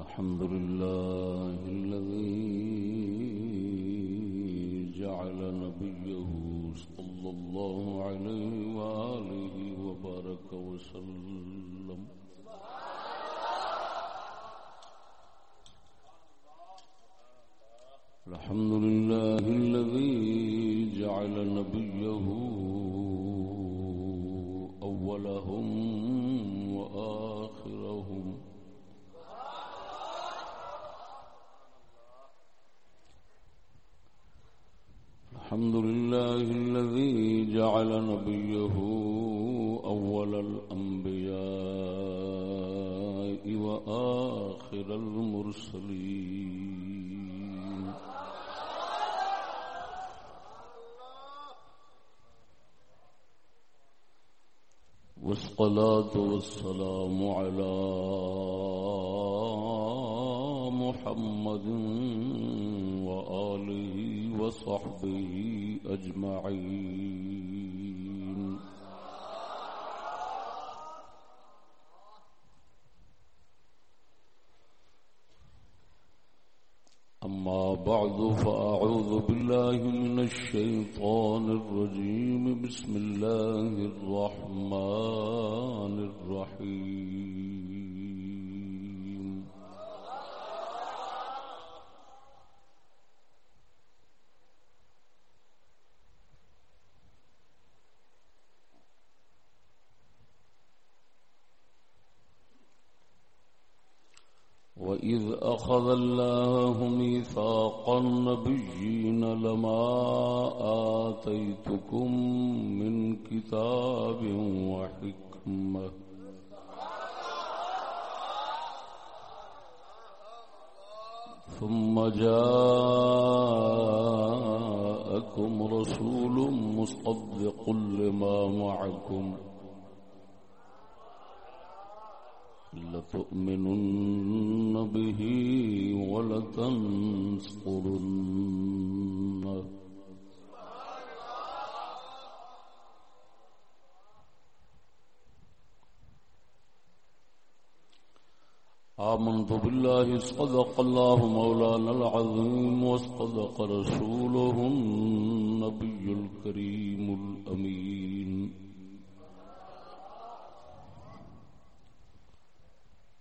الحمد لله الذي جعل نبيه صلى الله عليه وآله وبارك وسلم. الحمد لله الذي جعل نبيه أولهم الحمد لله الذي جعل نبيه أول الأنبياء وآخر المرسلين. والصلاة والسلام على محمد وآله وصحبه أجمعين. أما بعد فأعوذ بالله من الشيطان الرجيم. بسم الله الرحمن الرحيم. وإذ أخذ الله ميثاق النبيين لما آتيتكم من كتاب وحكمة. ثم جاءكم رسول مصدق لما معكم. لتؤمنن به ولتنصرن. آمنت بالله صدق الله مولانا العظيم وصدق رسوله النبي الكريم الأمين.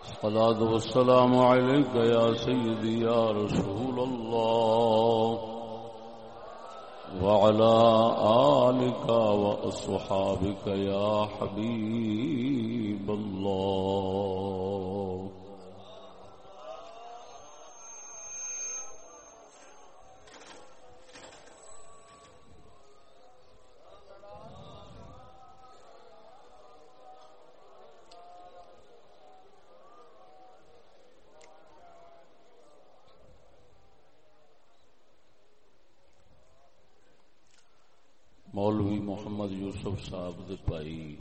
الصلاة والسلام عليك يا سيدي يا رسول الله. وعلى آلك وأصحابك يا حبيب الله. یوسف صاحب دے پائی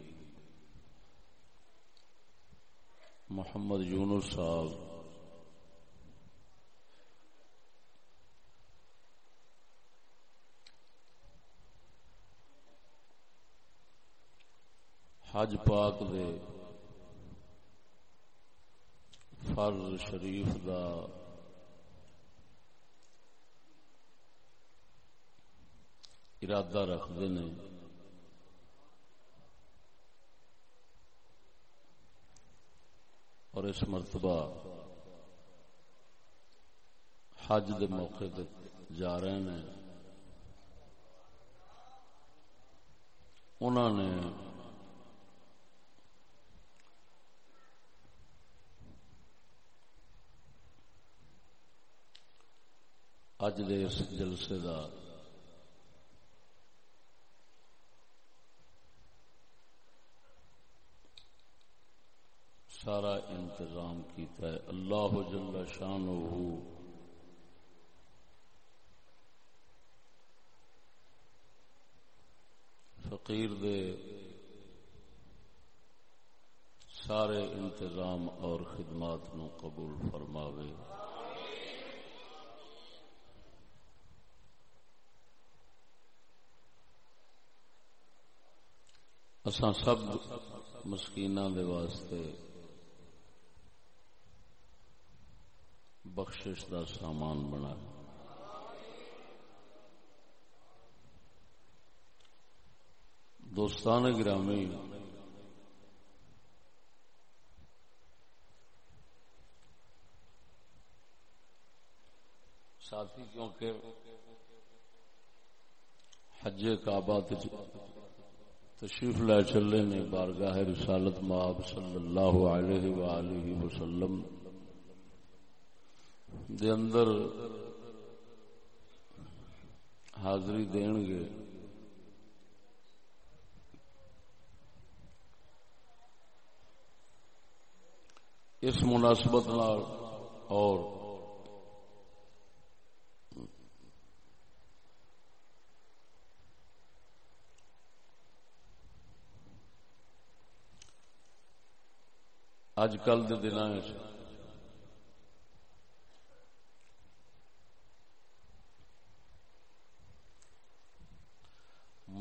محمد یونس صاحب حج پاک دے فرض شریف دا ارادہ رکھتے ہیں اور اس مرتبہ حج دے موقع دے جا رہے ہیں انہوں نے اج دے اس جلسے کا سارا انتظام کیتا ہے۔ اللہ جل شان فقیر دے سارے انتظام اور خدمات نو قبول فرماوے۔ اساں سب مسکینہ دے واسطے بخشش دا سامان بنا۔ دوستان گرامی، ساتھی کیونکہ حج کعبہ تشریف لے چلے نے، بارگاہ رسالت ماب صلی اللہ علیہ وآلہ وسلم دے اندر حاضری دین گے۔ اس مناسبت اور اج کل دن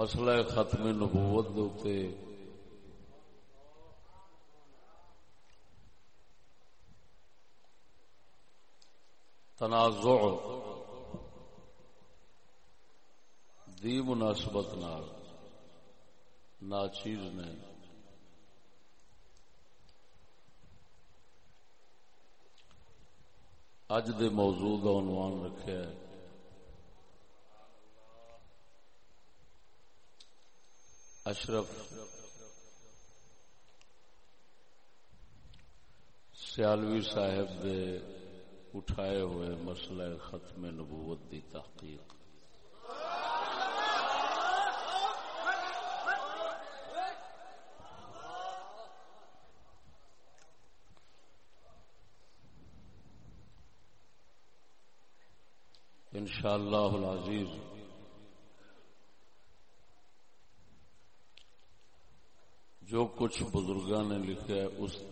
مسئلہ ختم نبوت دے تنازع۔ دی مناسبت ناچیز نے اج دے موضوع کا عنوان رکھا ہے۔ اشرف سیالوی صاحب دے اٹھائے ہوئے مسئلہ ختم نبوت دی تحقیق۔ انشاءاللہ العزیز جو کچھ بزرگاں نے لکھا ہے، اس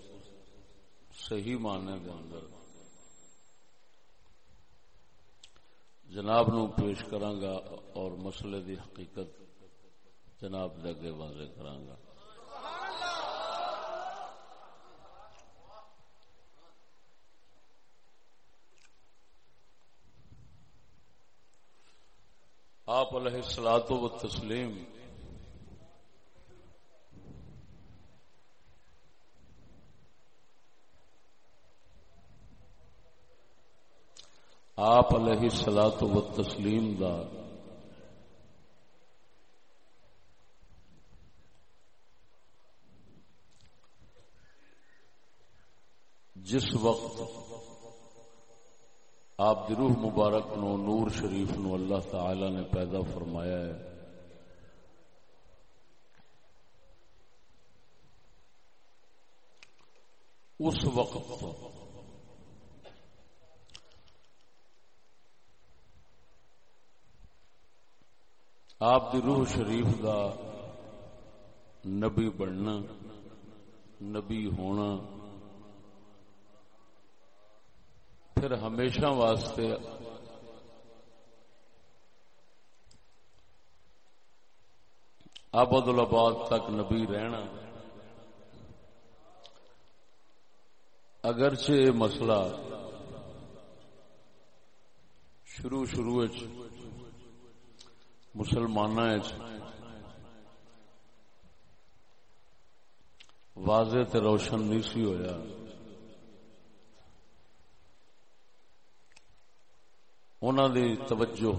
صحیح معنی کے اندر۔ جناب نو پیش کرانگا اور مسئلے دی حقیقت جناب دے واضح کرانگا۔ آپ علیہ السلاط و تسلیم آپ علیہ سلاط و تسلیم دا جس وقت آپ روح مبارک نو نور شریف نو اللہ تعالی نے پیدا فرمایا ہے، اس وقت آپ دی روح شریف دا نبی بننا، نبی ہونا، پھر ہمیشہ واسطے آباد الباد تک نبی رہنا، اگرچہ یہ مسئلہ شروع شروع مسلمان جی۔ واضح تے روشن نہیں سی ہویا۔ انہوں دی توجہ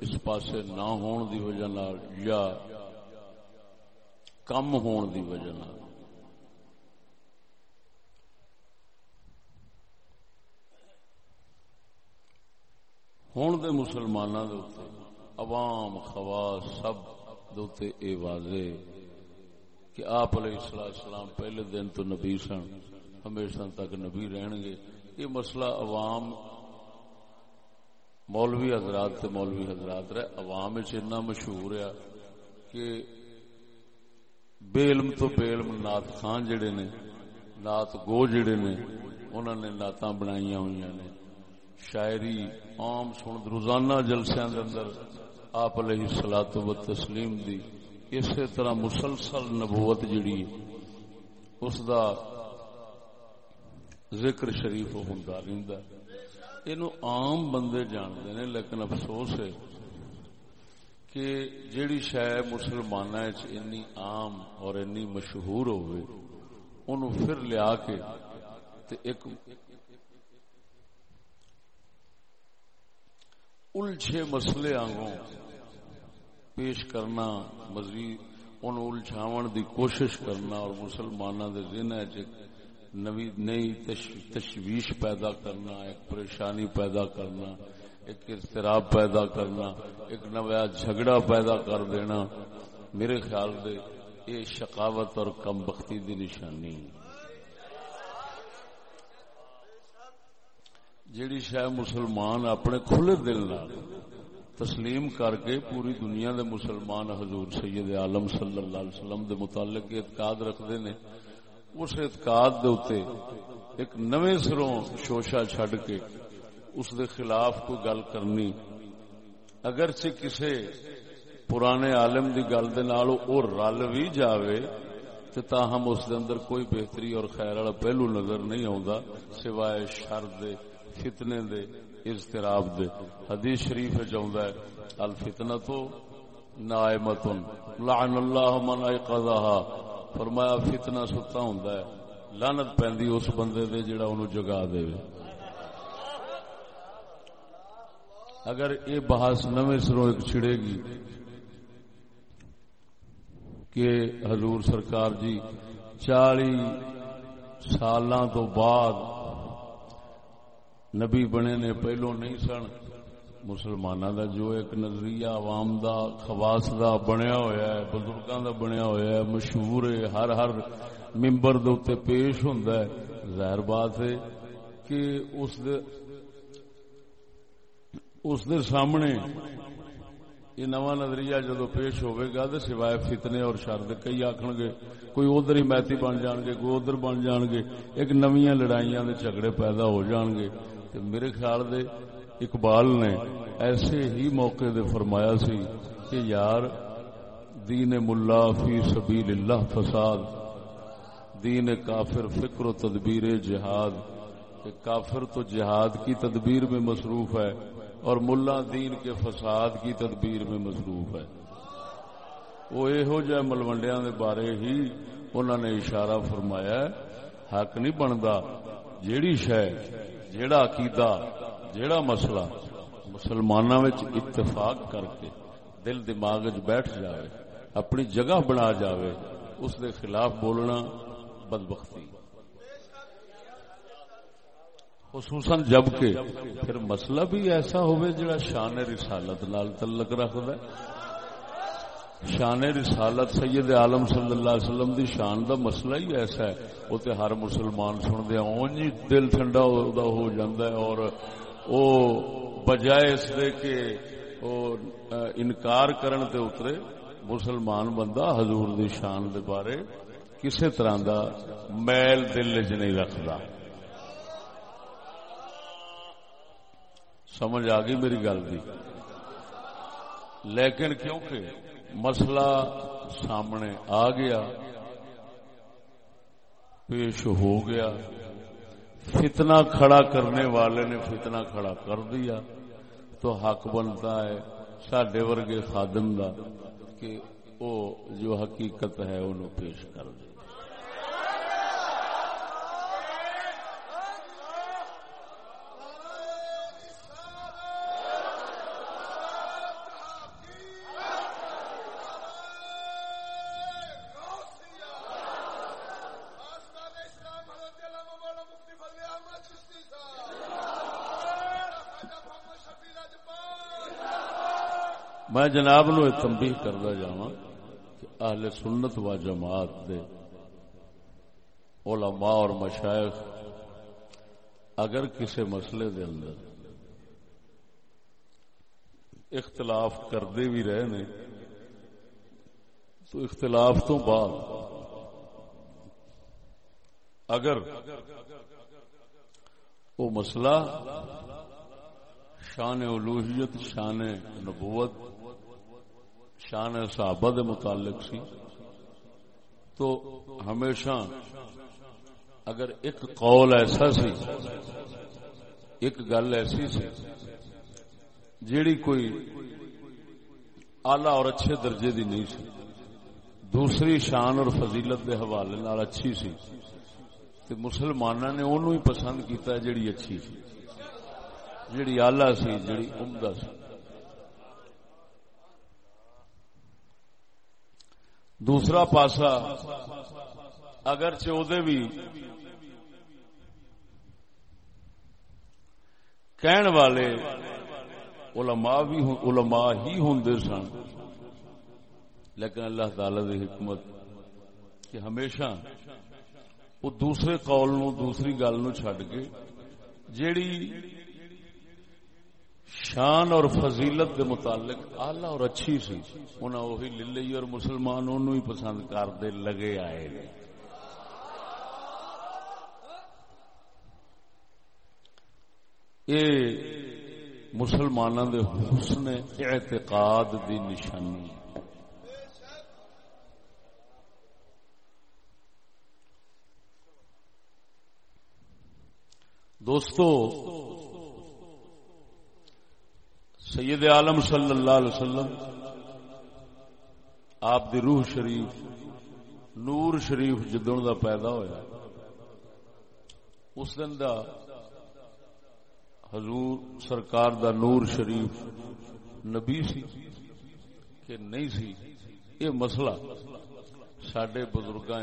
اس پاسے نہ ہون دی وجہ یا کم ہون دی وجہ ہون دے مسلمانوں کے عوام، خواص، سب دوتے اے واضح کہ آپ علیہ السلام پہلے دن تو نبی سن، ہمیشہ تک نبی رہن گے۔ یہ مسئلہ عوام، مولوی حضرات تے مولوی حضرات رہے۔ عوام اتنا مشہور ہے کہ بے علم تو بے علم نات خان جڑے نے نات گو جڑے نے انہوں نے نعت بنائی ہوئی نے شاعری عام سن، روزانہ جلسیاں دے اندر آپ علیہ سلاط و تسلیم دی اسی طرح مسلسل نبوت جڑی اس دا ذکر شریف ہوں رہتا یہ عام بندے جانتے ہیں، لیکن افسوس ہے کہ جیڑی شہ مسلمان اینی عام اور اینی مشہور ہوئے انہوں پھر لیا کے تے ایک الجھے مسئلے آنگوں پیش کرنا، مزید ان الجھاون دی کوشش کرنا اور مسلمانوں دے ذہن نوی، نئی تشویش پیدا کرنا، ایک پریشانی پیدا کرنا، ایک اضطراب پیدا کرنا، ایک نیا جھگڑا پیدا کر دینا، میرے خیال دے یہ شقاوت اور کم بختی دی نشانی۔ ہے جیڑی شاید مسلمان اپنے کھلے دل نال تسلیم کر کے پوری دنیا دے مسلمان حضور سید عالم صلی اللہ علیہ وسلم دے متعلق اعتقاد رکھتے نے، اس اعتقاد دے اتے ایک نوے سروں شوشا چھڈ کے اس دے خلاف کوئی گل کرنی۔ اگرچہ کسے پرانے عالم دی گل دے نال او رل بھی جاوے تے تاہم اس دے اندر کوئی بہتری اور خیر والا پہلو نظر نہیں آوندا سوائے شر دے فتنے دے، اضطراب دے۔ حدیث شریف چاہتا ہے الفتنہ تو نائمتن، لعن اللہ من ایقظہا۔ فرمایا فتنہ ستا ہوندا ہے۔ لعنت پیندی اس بندے دے جڑا اونوں جگا دے۔ اگر یہ بحث نویں سروں ایک چھڑے گی کہ حضور سرکار جی چالی سالاں تو بعد نبی بنے نے پہلو نہیں سن۔ مسلمانوں دا جو ایک نظریہ عوام دا، خواص دا بنیا ہویا ہے، بزرگاں دا بنیا ہویا ہے، مشہور ہے، ہر ہر ممبر دے اوتے پیش ہوندا ہے۔ ظاہر بات ہے کہ اس دے اس دے سامنے یہ نواں نظریہ جدو پیش ہوئے گا تو سوائے فتنے اور شرد کئی آخن گے، کوئی ادھر ہی میتی بن جان گے، کوئی ادھر بن جان گے، ایک نویاں لڑائیاں دے جھگڑے پیدا ہو جان گے۔ تو میرے خیال دے اقبال نے ایسے ہی موقع دے فرمایا سی کہ یار، دین ملا فی سبیل اللہ فساد، دین کافر فکر و تدبیر جہاد، کہ کافر تو جہاد کی تدبیر میں مصروف ہے اور ملا دین کے فساد کی تدبیر میں مصروف ہے۔ وہ یہو جہ ملوڈیا کے بارے ہی انہوں نے اشارہ فرمایا حق نہیں بنتا جیڑی شہ جیڑا عقیدہ، جیڑا مسئلہ مسلمانوں اتفاق کر کے دل دماغ بیٹھ جائے اپنی جگہ بنا جاوے، اس دے خلاف بولنا بدبختی۔ خصوصاً جبکہ پھر مسئلہ بھی ایسا ہوئے جڑا شان رسالت نال تعلق رکھد شان رسالت سید عالم صلی اللہ علیہ وسلم دی شان دا مسئلہ ہی ایسا ہے۔ وہ تے ہر مسلمان سن دیا اون جی دل ٹھنڈا ہو جاندہ ہے اور او بجائے اس دے کہ او انکار کرن تے اترے۔ مسلمان بندہ حضور دی شان دے بارے کسے طرح دا میل دل چ نہیں رکھدا۔ سمجھ آ گئی میری گل دی؟ لیکن کیونکہ مسئلہ سامنے آ گیا، پیش ہو گیا۔ فتنہ کھڑا کرنے والے نے فتنہ کھڑا کر دیا۔ تو حق بنتا ہے سڈے ورگے خادم دا کہ وہ جو حقیقت ہے انہوں پیش کر دے۔ میں جناب نو تمبی کرتا جا کہ اہل سنت و جماعت دے علماء اور مشائق اگر کسی مسئلے دے اندر اختلاف کرتے بھی رہے نے، تو اختلاف تو بعد اگر وہ مسئلہ شان الوحیت، شان نبوت شان صحابہ دے متعلق سی، تو ہمیشہ اگر ایک قول ایسا سی، ایک گل ایسی سی، جیڑی کوئی آلہ اور اچھے درجے دی نہیں سی، دوسری شان اور فضیلت دے حوالے نال اچھی سی، تے مسلمانوں نے انہوں ہی پسند کیتا ہے جیڑی اچھی سی، جیڑی آلہ سی، جیڑی عمدہ سی۔ دوسرا پاسا اگر چودے بھی کہن والے علماء بھی علماء ہی ہوں سن، لیکن اللہ تعالی دی حکمت کہ ہمیشہ وہ دوسرے قول نو، دوسری گل نو چھڈ کے جیڑی شان اور فضیلت کے متعلق آلہ اور اچھی سی۔ انہیں وہی لے لی اور مسلمان انہوں ہی پسند کرتے لگے آئے۔ نے یہ مسلمانوں دے حسن اعتقاد دی نشانی۔ دوستو سید عالم صلی اللہ علیہ وسلم، آپ دی روح شریف، نور شریف جدن دا پیدا ہویا۔ اس دن دا حضور سرکار دا نور شریف نبی سی کہ نہیں سی، یہ مسئلہ سڈے بزرگاں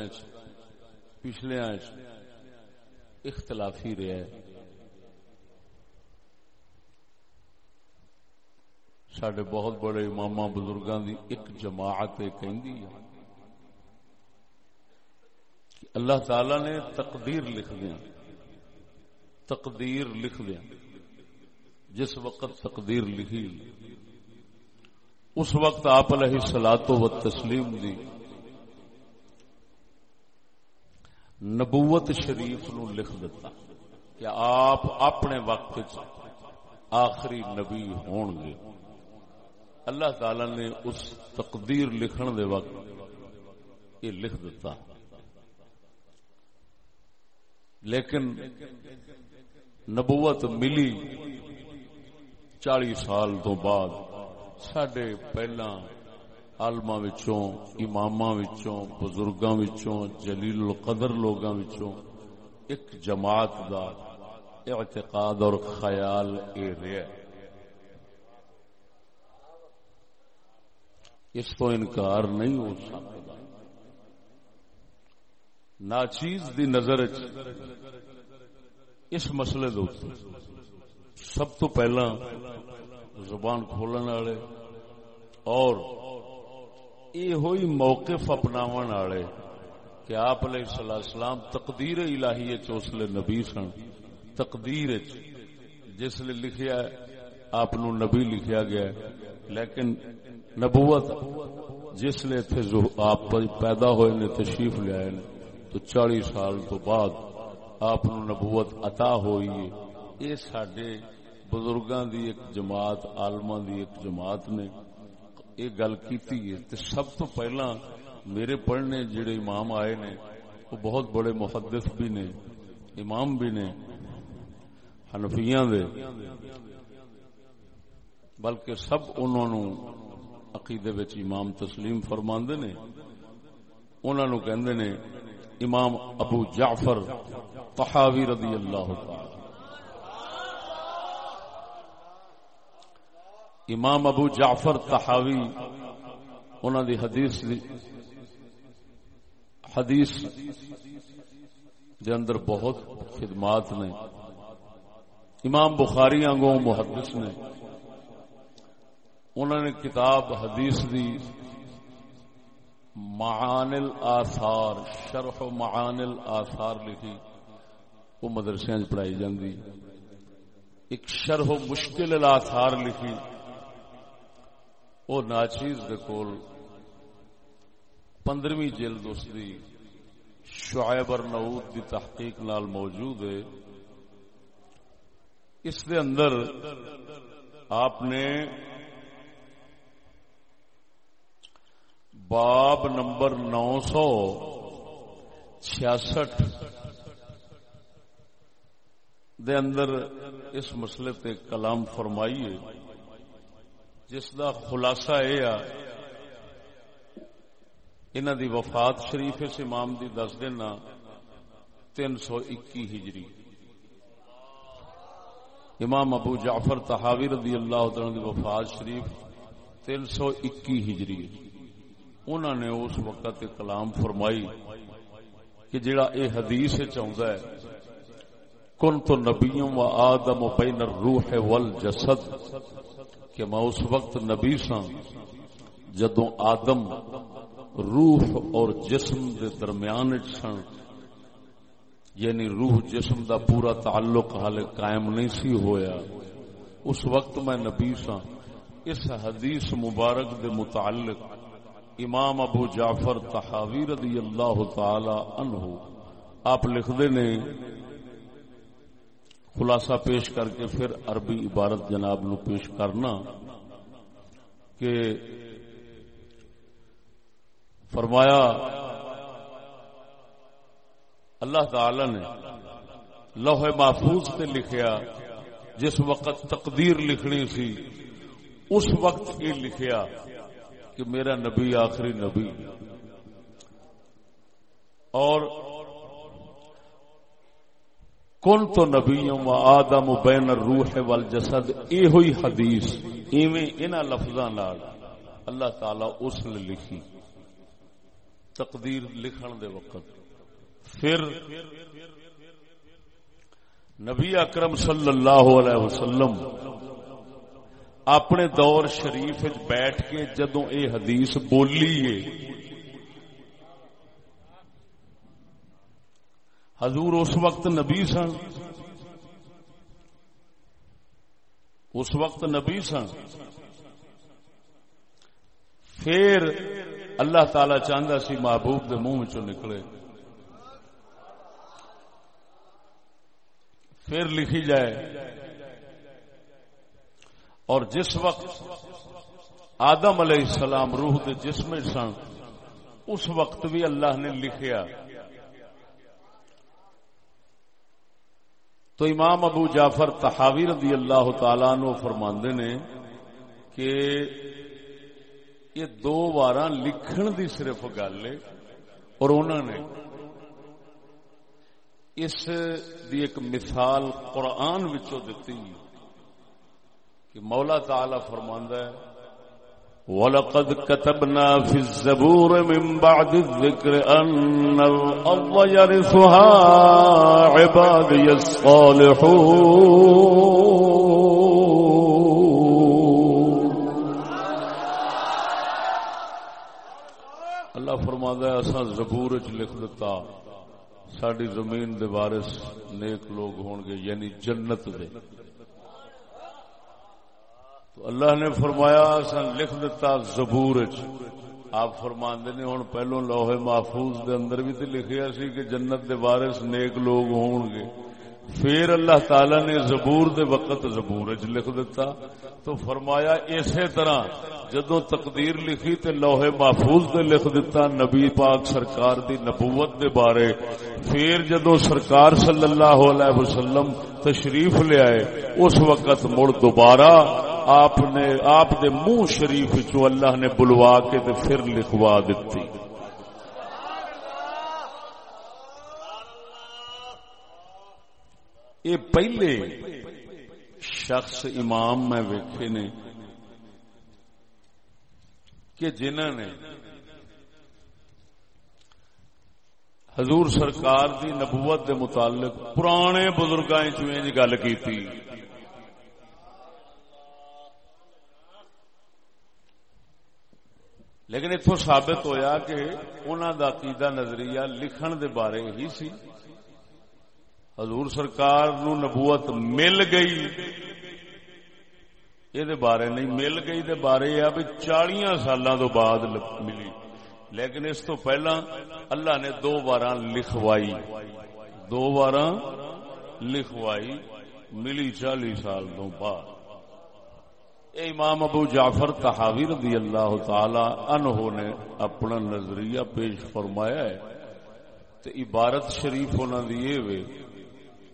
پچھلے اختلافی رہا ہے۔ سڈے بہت بڑے امام بزرگاں دی ایک جماعت کہندی ہے کہ اللہ تعالی نے تقدیر لکھ دیا، تقدیر لکھ دیا۔ جس وقت تقدیر لکھی، اس وقت آپ علیہ سلاد و تسلیم دی نبوت شریف نو لکھ دیتا کہ آپ اپنے وقت آخری نبی ہون گے اللہ تعالی نے اس تقدیر لکھن دے وقت یہ لکھ دیتا لیکن نبوت ملی چالی سال تو بعد سڈے پہلا آلما امام بزرگاں جلیل القدر لوگاں ایک جماعت دا اعتقاد اور خیال اے رہا۔ اس تو انکار نہیں ہو سکتا۔ ناچیز دی نظر اس مسئلے دو سب تو پہلا زبان کھولن والے اور یہ ہوئی موقف اپناو والے کہ آپ علیہ السلام تقدیر الہی چوسلے نبی سن، تقدیر جس لیے لکھیا آپ نبی لکھیا گیا ہے، لیکن نبوت جس لیے تھے جو آپ پیدا ہوئے نے، تشریف لے آئے تو چالی سال تو بعد آپ نبوت عطا ہوئی ہے۔ یہ سڈے بزرگاں دی ایک جماعت آلما دی ایک جماعت نے یہ گل کی سب تو پہلا میرے پڑھنے جڑے امام آئے نے، وہ بہت بڑے محدث بھی نے، امام بھی نے، حنفیاں دے۔ بلکہ سب انہوں عقیدے وچ امام تسلیم فرماندے نے انہاں نو کہندے نے، امام ابو جعفر طحاوی رضی اللہ تعالی۔ امام ابو جعفر طحاوی، انہاں دی حدیث دی حدیث دے اندر بہت خدمات نے۔ امام بخاری آنگوں محدث نے۔ انہوں نے کتاب حدیث دی، معانل آثار، شرح معانل آثار لکھی، وہ مدرسے پڑھائی جاندی۔ ایک شرح مشکل الاثار لکھی، وہ ناچیز دے کول پندرہویں جلد اس دی شعیب نعود دی تحقیق نال موجود ہے۔ اس دے اندر آپ نے باب نمبر نو سو چھیاسٹھ دے اندر اس مسئلے تے کلام فرمائیے، جس دا خلاصہ یہ انہ دی وفات شریف اس امام دی دس دینا تین سو اکی ہجری۔ امام ابو جعفر تحاوی رضی اللہ تعالی دی وفات شریف تین سو اکی ہجری۔ انہوں نے اس وقت کلام فرمائی کہ جڑا اے حدیث چاہتا ہے کن تو نبیوں و آدم و بین الروح والجسد. کہ میں اس وقت نبی سا جدو آدم روح اور جسم دے درمیان سن یعنی روح جسم دا پورا تعلق حال قائم نہیں سی ہویا۔ اس وقت میں نبی سا اس حدیث مبارک دے متعلق امام ابو جعفر تحاوی رضی اللہ تعالی عنہ، آپ لکھ دے نے خلاصہ پیش کر کے پھر عربی عبارت جناب نو پیش کرنا کہ فرمایا، اللہ تعالی نے لوہ محفوظ تے لکھیا، جس وقت تقدیر لکھنی سی، اس وقت یہ لکھیا۔ کہ میرا نبی آخری نبی۔ اور کن تو نبی و آدم بین الروح والجسد؟ اے ہوئی حدیث، ایویں انہاں لفظاں اللہ تعالی اس نے لکھی۔ تقدیر لکھن دے وقت۔ پھر نبی اکرم صلی اللہ علیہ وسلم اپنے دور شریف بیٹھ کے جدو اے حدیث بولی ہے حضور اس وقت نبی سن۔ اس وقت نبی سن۔ پھر اللہ تعالی چاہتا سی محبوب دے منہ چ نکلے۔ پھر لکھی جائے۔ اور جس وقت آدم علیہ السلام روح دے جسم سن، اس وقت بھی اللہ نے لکھیا۔ تو امام ابو جعفر تحاوی رضی اللہ تعالی نو فرماندے نے کہ یہ دو بار لکھن دی صرف گل ہے اور انہوں نے اس دی ایک مثال قرآن وچوں دیتی۔ کہ مولا تعالی فرماندا ہے، وَلَقَدْ كَتَبْنَا فِي الزَّبُورِ مِن بَعْدِ الذِّكْرِ أَنَّ الْأَرْضَ يَرِثُهَا عِبَادِيَ الصَّالِحُونَ۔ اللہ فرما اصا زبور چ لکھ دتا ساری زمین دے وارث نیک لوگ ہون گے یعنی جنت دے۔ تو اللہ نے فرمایا اصا لکھ دتا زبور آپ فرما نے ہوں پہلو لوہے محفوظ دے اندر بھی تو لکھیا سی کہ جنت دے وارث نیک لوگ ہون گے۔ پھر اللہ تعالی نے زبور دے وقت زبور چ لکھ دیتا تو فرمایا، اسی طرح جدو تقدیر لکھی تے لوہے محفوظ دے لکھ دیتا نبی پاک سرکار دی نبوت دے بارے، پھر جدو سرکار صلی اللہ علیہ وسلم تشریف لے آئے، اس وقت مڑ دوبارہ آپ نے، آپ دے منہ شریف چو اللہ نے بلوا کے تے پھر لکھوا دیتی۔ یہ پہلے شخص امام میں ویکھے نے کہ جنہ نے حضور سرکار دی نبوت دے متعلق پرانے بزرگاں چویں گل کی لیکن اتو ثابت ہویا کہ انہوں دا عقیدہ نظریہ لکھن دے بارے ہی سی۔ حضور سرکار نو نبوت مل گئی۔ یہ بارے نہیں، مل گئی دے بارے یہ بھی چالیا سال بعد ملی۔ لیکن اس تو پہلا اللہ نے دو بار لکھوائی۔ دو بار لکھوائی ملی چالی سال تو بعد۔ اے امام ابو جعفر تحاوی رضی اللہ تعالی عنہ نے اپنا نظریہ پیش فرمایا ہے۔ تو عبارت شریف ہونا دیئے وے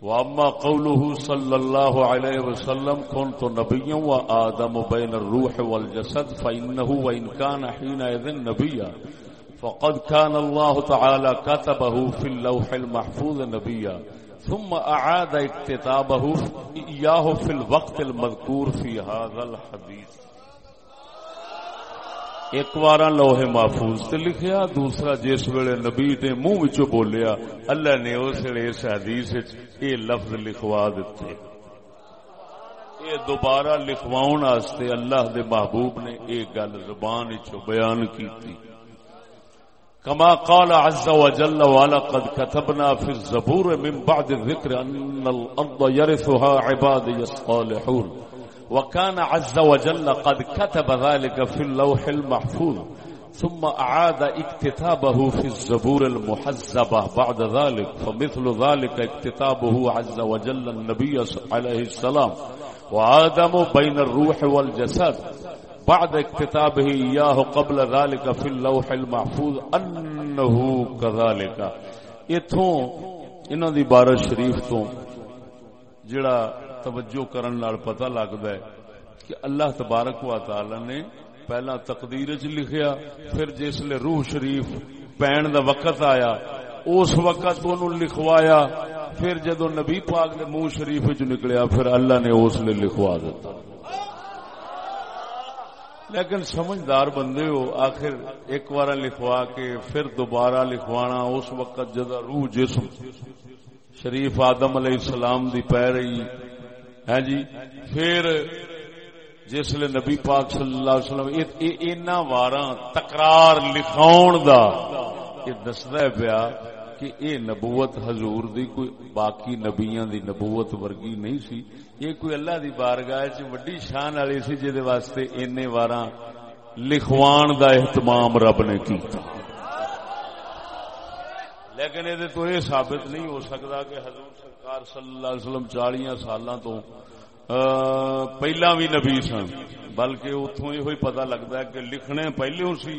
واما قوله صلى الله عليه وسلم کون تو كنت نبيا وادم بين الروح والجسد فانه وان كان حينئذ نبيا۔ فقد كان الله تعالى كتبه في اللوح المحفوظ نبيا۔ ثم اعاد اكتتابه اياه في الوقت المذكور في هذا الحديث. ایک بار لوہے محفوظ تے لکھیا، دوسرا جس ویلے نبی نے منہ وچوں بولیا، اللہ نے اس ویلے اس حدیث وچ اے لفظ لکھوا دتے۔ اے دوبارہ لکھواون واسطے اللہ دے محبوب نے اے گل زبان وچوں بیان کیتی۔ كما قال عز وجل ولقد كتبنا في الزبور من بعد الذكر أن الأرض يرثها عبادي الصالحون وكان عز وجل قد كتب ذلك في اللوح المحفوظ ثم أعاد اكتتابه في الزبور المحزبة بعد ذلك فمثل ذلك اكتتابه عز وجل النبي عليه السلام. وآدم بين الروح والجسد بعد اكتتابه إياه قبل ذلك في اللوح المحفوظ أنه كذلك. اتھوں انہوں دی بارہ شریف تو جڑا توجہ کرن لال پتہ لگتا ہے کہ اللہ تبارک و تعالی نے پہلا تقدیر چ لکھیا، پھر جس لے روح شریف پین دا وقت آیا، اس وقت انہوں لکھوایا، پھر جدو نبی پاک نے منہ شریف چ نکلیا، پھر اللہ نے اس لے لکھوا دیتا۔ لیکن سمجھدار بندے ہو، آخر ایک بار لکھوا کے پھر دوبارہ لکھوانا، اس وقت جدا روح جسم شریف آدم علیہ السلام دی پہ رہی۔ ہے جی؟ پھر جس لیے نبی پاک صلی اللہ علیہ وسلم اینا وارا تقرار لکھاؤن دا یہ دستا پیا کہ اے نبوت حضور دی کوئی باقی نبیاں دی نبوت ورگی نہیں سی۔ یہ کوئی اللہ دی بارگاہ چ وڈی شان والی سی جے دے واسطے اینے وارا لکھوان دا اہتمام رب نے کیتا۔ لیکن یہ تو یہ ثابت نہیں ہو سکتا کہ حضور سرکار صلی اللہ علیہ وسلم چالیاں سالاں تو پہلا بھی نبی سن۔ بلکہ اتوں یہ پتا لگتا ہے کہ لکھنے پہلے سی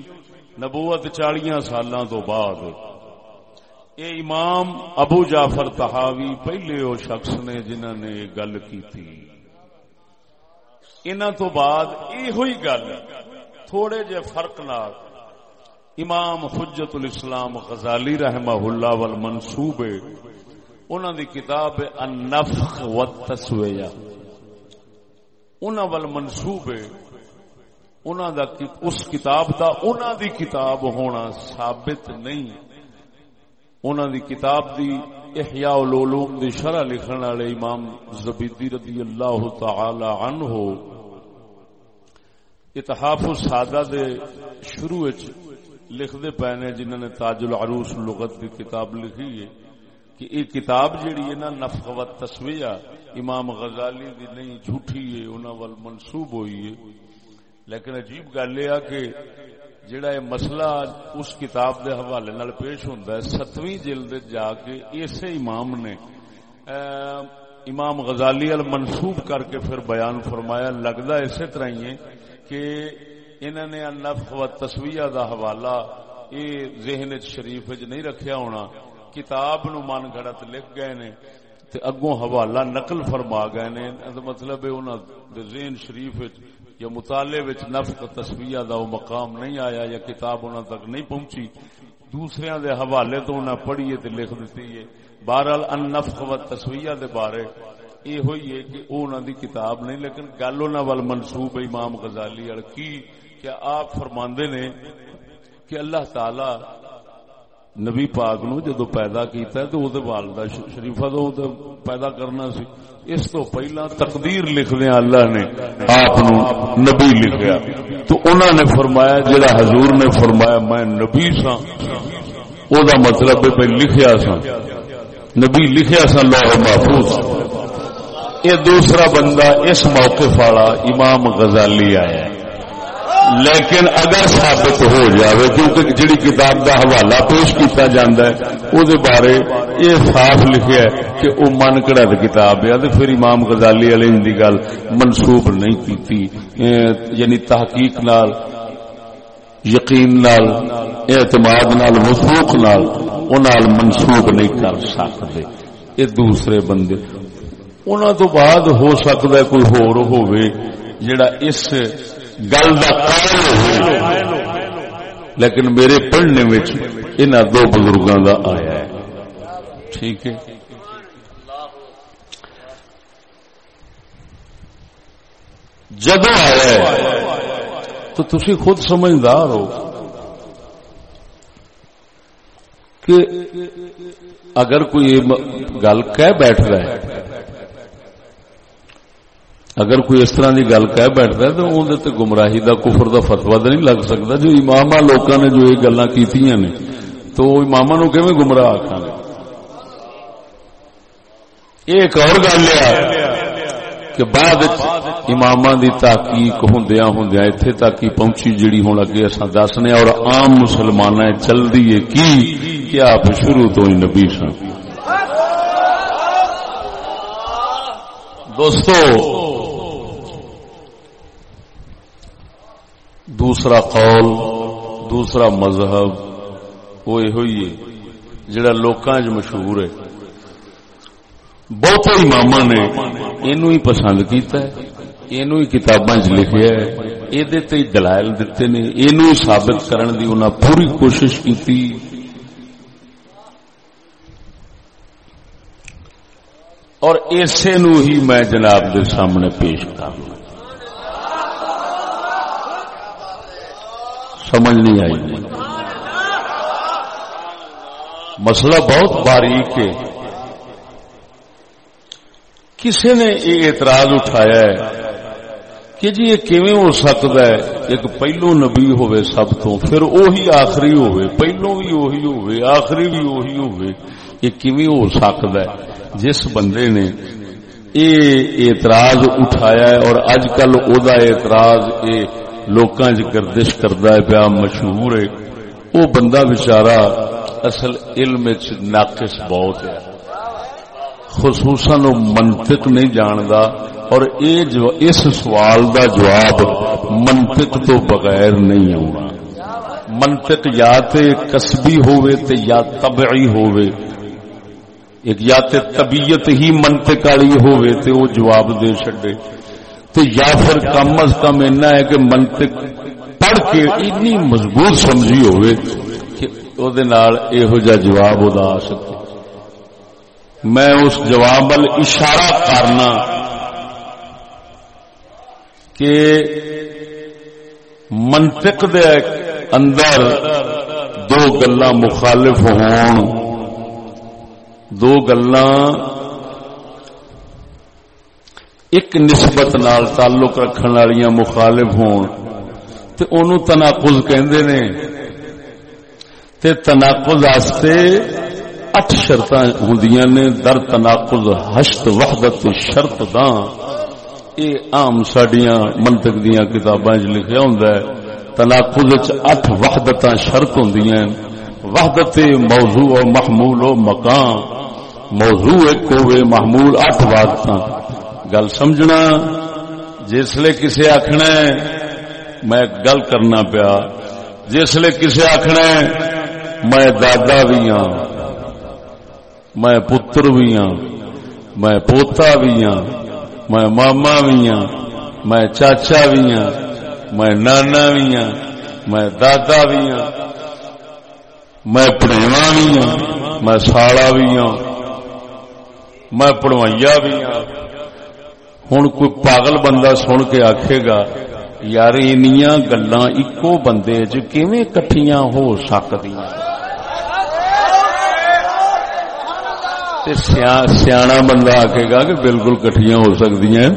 نبوت چالیاں سالاں تو بعد۔ اے امام ابو جعفر تحاوی پہلے وہ شخص نے جنہوں نے گل کی تھی انہوں تو بعد یہ گل، تھوڑے جے فرق نال۔ امام حجت الاسلام غزالی رحمہ اللہ والمنصوب انہوں دی کتاب النفخ والتسویہ۔ انہوں وال منصوب انہوں دا اس کتاب دا انہوں دی کتاب ہونا ثابت نہیں۔ انہوں دی کتاب دی احیاء العلوم دی شرح لکھن والے امام زبیدی رضی اللہ تعالی عنہ اتحاف السادہ دے شروع لکھتے پے نے جنہوں نے تاج العروس لغت کی کتاب لکھی ہے کہ یہ کتاب جیڑی ہے نا نفقوت تصویہ امام غزالی دی نہیں جھوٹھی ہے انہوں وال منصوب ہوئی ہے۔ لیکن عجیب گل یہ کہ جڑا یہ مسئلہ اس کتاب دے حوالے نال پیش ہوتا ہے، ستویں جلد جا کے اسے امام نے امام غزالی منسوب کر کے پھر بیان فرمایا لگتا اسی طرح ہی ہے کہ انہوں نے نفق و تصویہ دا حوالہ یہ ذہن شریف نہیں رکھیا ہونا، کتاب نو من گھڑت لکھ گئے نے تے اگوں حوالہ نقل فرما گئے نے مطلب ذہن شریف یا مطالعے وچ نفق تصویہ دا وہ مقام نہیں آیا یا کتاب انہوں تک نہیں پہنچی دوسرے دے حوالے تو انہیں پڑھیے تے لکھ دیتی ہے۔ بہرحال ان نفق و تصویہ دے بارے یہ ہوئی ہے کہ وہ انہوں دی کتاب نہیں، لیکن گل انہوں وال منسوب امام غزالی اڑ کی کیا آپ فرماندے نے کہ اللہ تعالی نبی پاک نو جدو پیدا کیتا ہے تو وہ والدہ شریفہ تو پیدا کرنا سی۔ اس تو پہلا تقدیر لکھ دیا اللہ نے، آپ نبی لکھیا۔ تو انہوں نے فرمایا، جڑا حضور نے فرمایا، میں نبی سا او دا مطلب پہ لکھیا سا نبی لکھیا سا لوہ محفوظ۔ یہ دوسرا بندہ اس موقع والا امام غزالی آیا۔ لیکن اگر ثابت ہو جاوے، کیونکہ جڑی کتاب دا حوالہ پیش کیتا جاندا ہے او دے بارے یہ صاف لکھیا ہے کہ او من کڑا کتاب ہے۔ تے پھر امام غزالی علیہ دی گل منسوب نہیں کیتی۔ یعنی تحقیق نال، یقین نال، اعتماد نال وثوق نال انال منسوب نہیں کر سکتے یہ دوسرے بندے انہوں تو بعد ہو سکتا ہے، کوئی ہور ہوئے جڑا اس گل کا لیکن میرے پڑھنے میں ان دو بزرگوں کا آیا ہے۔ ٹھیک ہے۔ جب آیا ہے، تو تھی خود سمجھدار ہو کہ اگر کوئی گل کہہ بیٹھ رہا ہے اگر کوئی اس طرح کی گل کہہ بیٹھتا ہے تو اندر گمراہی دا کفر دا فتوا تو نہیں لگ سکتا۔ جو امام لوگوں نے جو یہ گلا کی تو امام نو کہ گمراہ آخا گے ایک اور گل ہے کہ بعد امام دی تحقیق ہندیا ہندیا اتنے تک ہی پہنچی جڑی ہوں اگے اصا دسنے اور عام مسلمان چل ہے کی؟ کہ آپ شروع تو ہی نبی سن۔ دوستو دوسرا قول، دوسرا مذہب، وہ یہ ہوئی ہے، جڑا لوکاں جو مشہور ہے۔ بہت امام نے اینو ہی پسند کیتا ہے، اینو ہی کتاباں چ لکھیا ہے۔ یہ دلائل دیتے نے، اینو ہی ثابت کرن دی انہاں پوری کوشش کیتی۔ اور اسے نو ہی میں جناب دے سامنے پیش کروں۔ سمجھ نہیں آئی۔ مسئلہ بہت باریک ہے۔ کسی نے یہ اعتراض اٹھایا ہے کہ جی یہ کیویں ہو سکتا ہے؟ ایک پہلو نبی ہوئے سب تو، پھر وہی آخری ہوئے، پہلو بھی وہی ہوئے، آخری بھی وہی ہوئے۔ یہ کیویں ہو سکتا ہے؟ جس بندے نے یہ اعتراض اٹھایا ہے اور اج کل او دا اعتراض، یہ لوکاں گردش کردا ہے پیا مشہور ہے۔ وہ بندہ بچارا اصل علم ناقص بہت ہے۔ خصوصاً منطق نہیں جاندا اور اے جو اس سوال دا جواب منطق تو بغیر نہیں آنا منطق یا تے کسبی ہوئے تے یا طبعی ہوئے ایک یا تے طبیعت ہی منطق والی ہوئے تے وہ جواب دے چھڈے۔ تو یا پھر کم از کم اینا ہے کہ منطق پڑھ کے اتنی مضبوط سمجھی ہوئے کہ او دے نال ایہو جا جواب ادا آ سکے۔ میں اس جواب وال اشارہ کرنا کہ منطق دے اندر دو گلا مخالف ہون، دو گلا ایک نسبت نال تعلق رکھنے والی مخالف ہون تے انہوں تناقض کہندے نے۔ تے تناقض واسطے اٹھ شرط ہوندیاں نے، در تناقض حشت وحدت شرط داں اے عام ساڈیاں منطق دیاں کتاباں وچ لکھیا ہوندا ہے، تناقض وچ اٹھ وحدتاں شرط ہوندیاں وحدت موضوع و محمول و مقام، موضوع ایک ہوئے محمول اٹھ وحدتاں۔ گل سمجھنا جسے کسے آخنا میں گل کرنا پیا۔ جسے کسے آخنا میں دادا بھی ہاں میں پتر بھی ہاں میں پوتا بھی ہاں میں ماما بھی ہاں میں چاچا بھی ہاں میں نانا بھی ہاں میں دادا بھی ہاں میں پڑھوا بھی ہاں میں ساڑا بھی ہاں میں پڑھوائیا بھی ہاں۔ ہوں کوئی پاگل بندہ سن کے آخے گا یار انیاں گلا ایکو بندے کٹیاں ہو سکتی سیاح بندہ آکے گا کہ بالکل کٹیاں ہو سکتی ہیں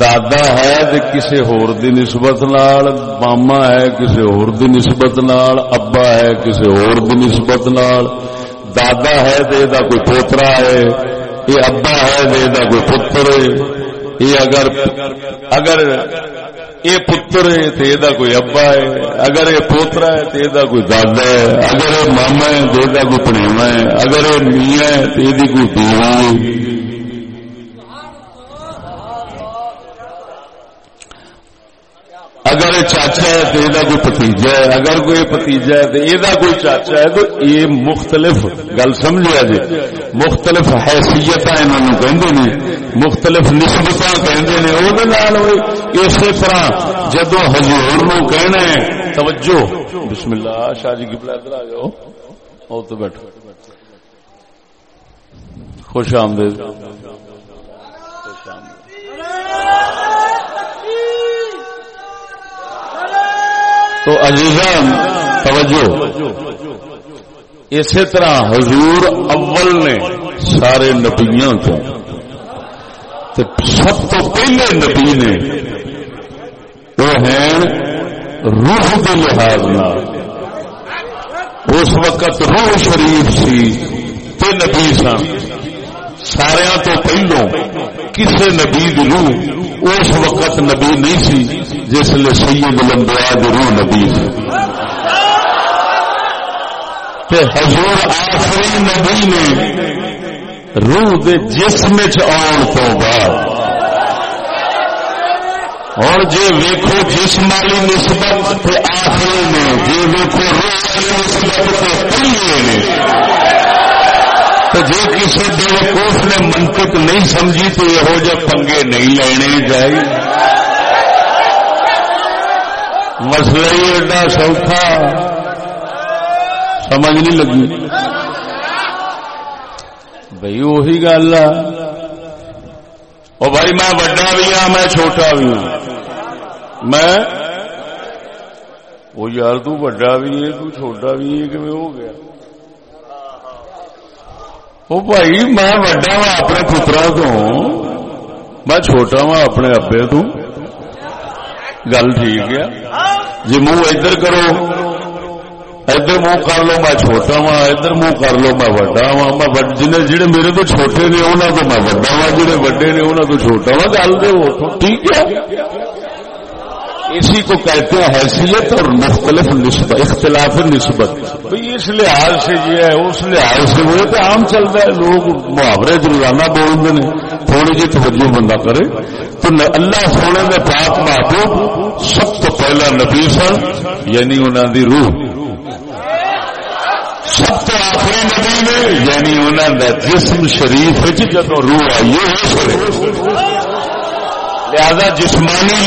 دادا ہے تو کسی ہور دی نسبت نال ماما ہے کسی ہور دی نسبت نال ابا ہے کسی ہور دی نسبت نال دادا ہے تو کوئی پوترا ہے یہ ابا ہے کوئی پتر ہے۔ یہ اگر اگر یہ پتر ہے تو یہ کوئی ابا ہے۔ اگر یہ پوترا ہے تو یہ کوئی دادا ہے۔ اگر یہ ماما ہے تو یہ کوئی پنیوا ہے۔ اگر یہ میاں ہے تو یہ کوئی بیوی ہے۔ چاچا ہے تو یہ کوئی پتیجا ہے؟ اگر کوئی پتیجا ہے تو یہ کوئی چاچا ہے؟ تو یہ مختلف گل سمجھا جی۔ مختلف حیثیت مختلف نسبت اسی طرح جدو ہزور نو کہنا ہے، توجہ۔ بسم اللہ شاہ جی کی ادھر آ جاؤ۔ تو بیٹھو۔ خوش آمدید۔ خوش آمدید۔ تو عزیزان توجہ۔ اسی طرح حضور اول نے سارے نبیوں کو سب تو پہلے نبی نے وہ ہیں روح کے لحاظ اس وقت روح شریف سی، تے نبی سن۔ سارا تو پہلو کسی نبی روح اس وقت نبی نہیں سی جس لیے سید لمبیا روح نبی سی حضور آخری نبی نے روح دے جسم آن تو بعد۔ اور جی ویکو جسم والی نسبت تے آخری نے جی ویکو روح والی نسبت تے پہلے نے۔ تو جی کسی بیوقوف نے منطق نہیں سمجھی تو یہو جہ پنگے نہیں لینے چاہیے مسئلہ ہی ایڈا سوکھا۔ سمجھ نہیں لگی۔ بھائی وہی گل ہے بھائی میں وڈا بھی ہاں میں چھوٹا بھی ہوں میں وہ یار تو وڈا بھی ہے، تو چھوٹا بھی ہے کہ ہو گیا؟ وہ بھائی میں وڈا وا اپنے پترا تو میں چھوٹا وا اپنے ابے تو گل ٹھیک ہے جی منہ ادھر کرو ادھر منہ کر لو میں چھوٹا وا ادھر منہ کر لو میں وڈا وا میں جن جہے میرے تو چھوٹے نے انہوں تو میں وڈا وا جہے وڈے نے انہوں تو چھوٹا وا گل تو ٹھیک ہے اسی کو کہتے ہیں حیثیت اور مختلف نسبت اختلاف نسبت۔ بھائی اس لحاظ سے یہ ہے، اس لحاظ سے وہ تو عام چلتا ہے، لوگ محاورے روزانہ بولتے ہیں، تھوڑی جی توجہ بندہ کرے۔ تو اللہ سونے میں پاک محبوب سب تو پہلا نبی سن یعنی انہوں دی روح۔ سب تو آخری نبی نے یعنی انہوں کا جسم شریف جب روح آئیے لہذا جسمانی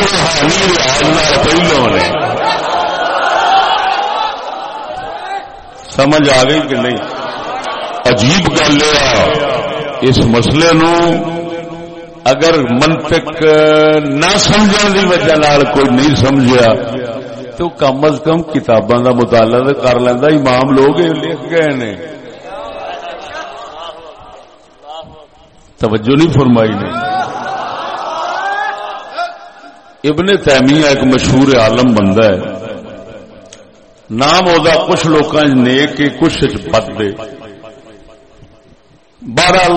روحانی لحاظ پہلو نے۔ سمجھ آ گئی کہ نہیں؟ عجیب گل یہ اس مسئلے نو اگر منطق نہ سمجھنے کی وجہ کوئی نہیں سمجھا تو کم از کم کتاباں کا مطالعہ کر لینا امام لوگ لکھ گئے نے۔ توجہ نہیں فرمائی نے۔ ابن تیمیہ ایک مشہور عالم بندہ ہے۔ نام ہوتا کچھ لوگ نیک کے کچھ بد دے بہرحال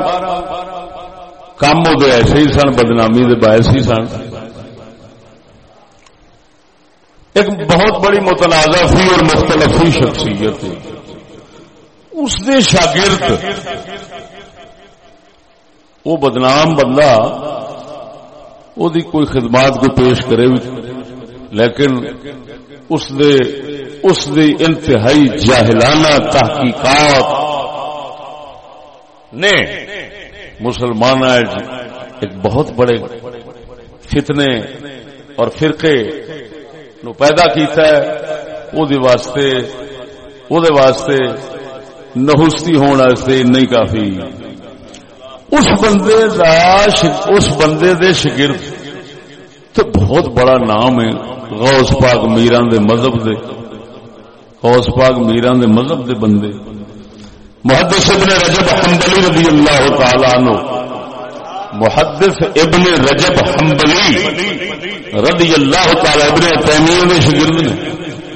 کام وہ ایسے ہی سن، بدنامی دے باعث ہی سن۔ ایک بہت بڑی متنازع فی اور مختلف شخصیت اس دے شاگرد وہ بدنام بندہ وہ دی کوئی خدمات کو پیش کرے لیکن اس دے اس دے انتہائی جاہلانہ تحقیقات نے مسلمان ایک بہت بڑے فتنے اور فرقے نو پیدا کیتا ہے او دی واسطے او دے واسطے نہستی ہونے نہیں کافی اس بندے دا اس بندے دے شگرد تو بہت بڑا نام ہے غوث پاک میران دے مذہب دے، غوث پاک میران دے مذہب دے بندے۔ محدث ابن رجب حنبلی رضی اللہ تعالی عنہ، محدث ابن رجب حنبلی رضی اللہ تعالی ابن تیمیہ دے شگرد نے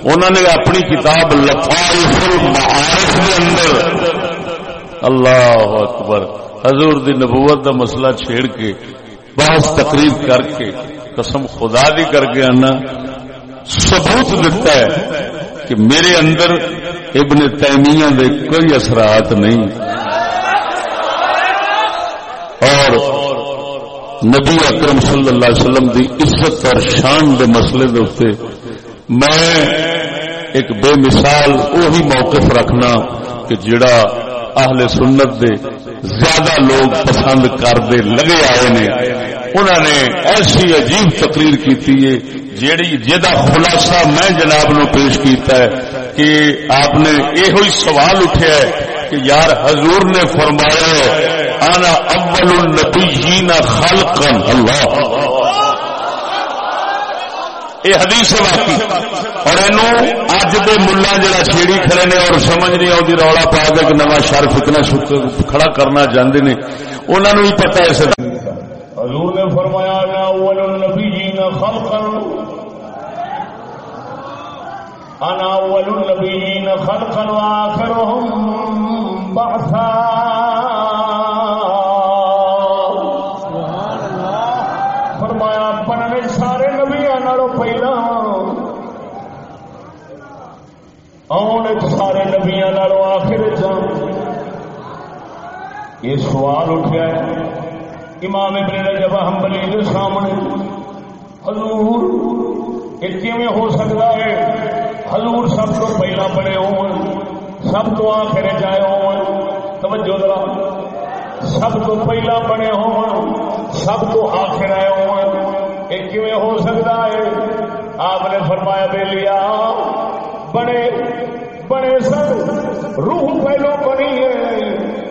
انہوں نے اپنی کتاب لطائف المعارف دے اندر اللہ اکبر۔ حضور دی نبوت دا مسئلہ چھیڑ کے بحث تقریب کر کے، قسم خدا دی کر کے آنا ثبوت دیتا ہے کہ میرے اندر ابن تیمیہ دے کوئی اثرات نہیں۔ اور نبی اکرم صلی اللہ علیہ وسلم دی عزت اور شان دے مسئلے دے میں ایک بے مثال وہی موقف رکھنا کہ جڑا اہل سنت دے زیادہ لوگ پسند کرتے لگے آئے نے۔ انہوں نے ایسی عجیب تقریر کی جیڑی جہاں خلاصہ میں جناب نو پیش کیتا ہے کہ آپ نے یہ سوال اٹھا ہے کہ یار حضور نے فرمایا آنا اول النبیین خلقا، اللہ یہ حدیث ہے باقی اور اج دے ملا جڑا چھیڑی کھڑے نے اور سمجھ نہیں آتی جی رولا پا کے ایک نواں شر فتنا کھڑا کرنا چاہتے نے۔ انہوں نے بھی پتا ہے سر۔ حضور نے فرمایا اول النبیین خلقا. انا اول النبیین خلقا واخرهم بعثا۔ آنے سارے نبیا آخر یہ سوال اٹھا ہے۔ امام ابن رجب حنبلی کے سامنے۔ حضور، یہ کیویں ہو سکتا ہے؟ حضور سب تو پہلا بڑے ہو سب تو آخر جائے ہو توجہ ذرا۔ سب تو پہلا بنے ہو سب تو آخر آئے ہو یہ کیویں ہو سکتا ہے؟ آپ نے فرمایا، بے لیا۔ بڑے بڑے سن روح پہلو بنی ہے۔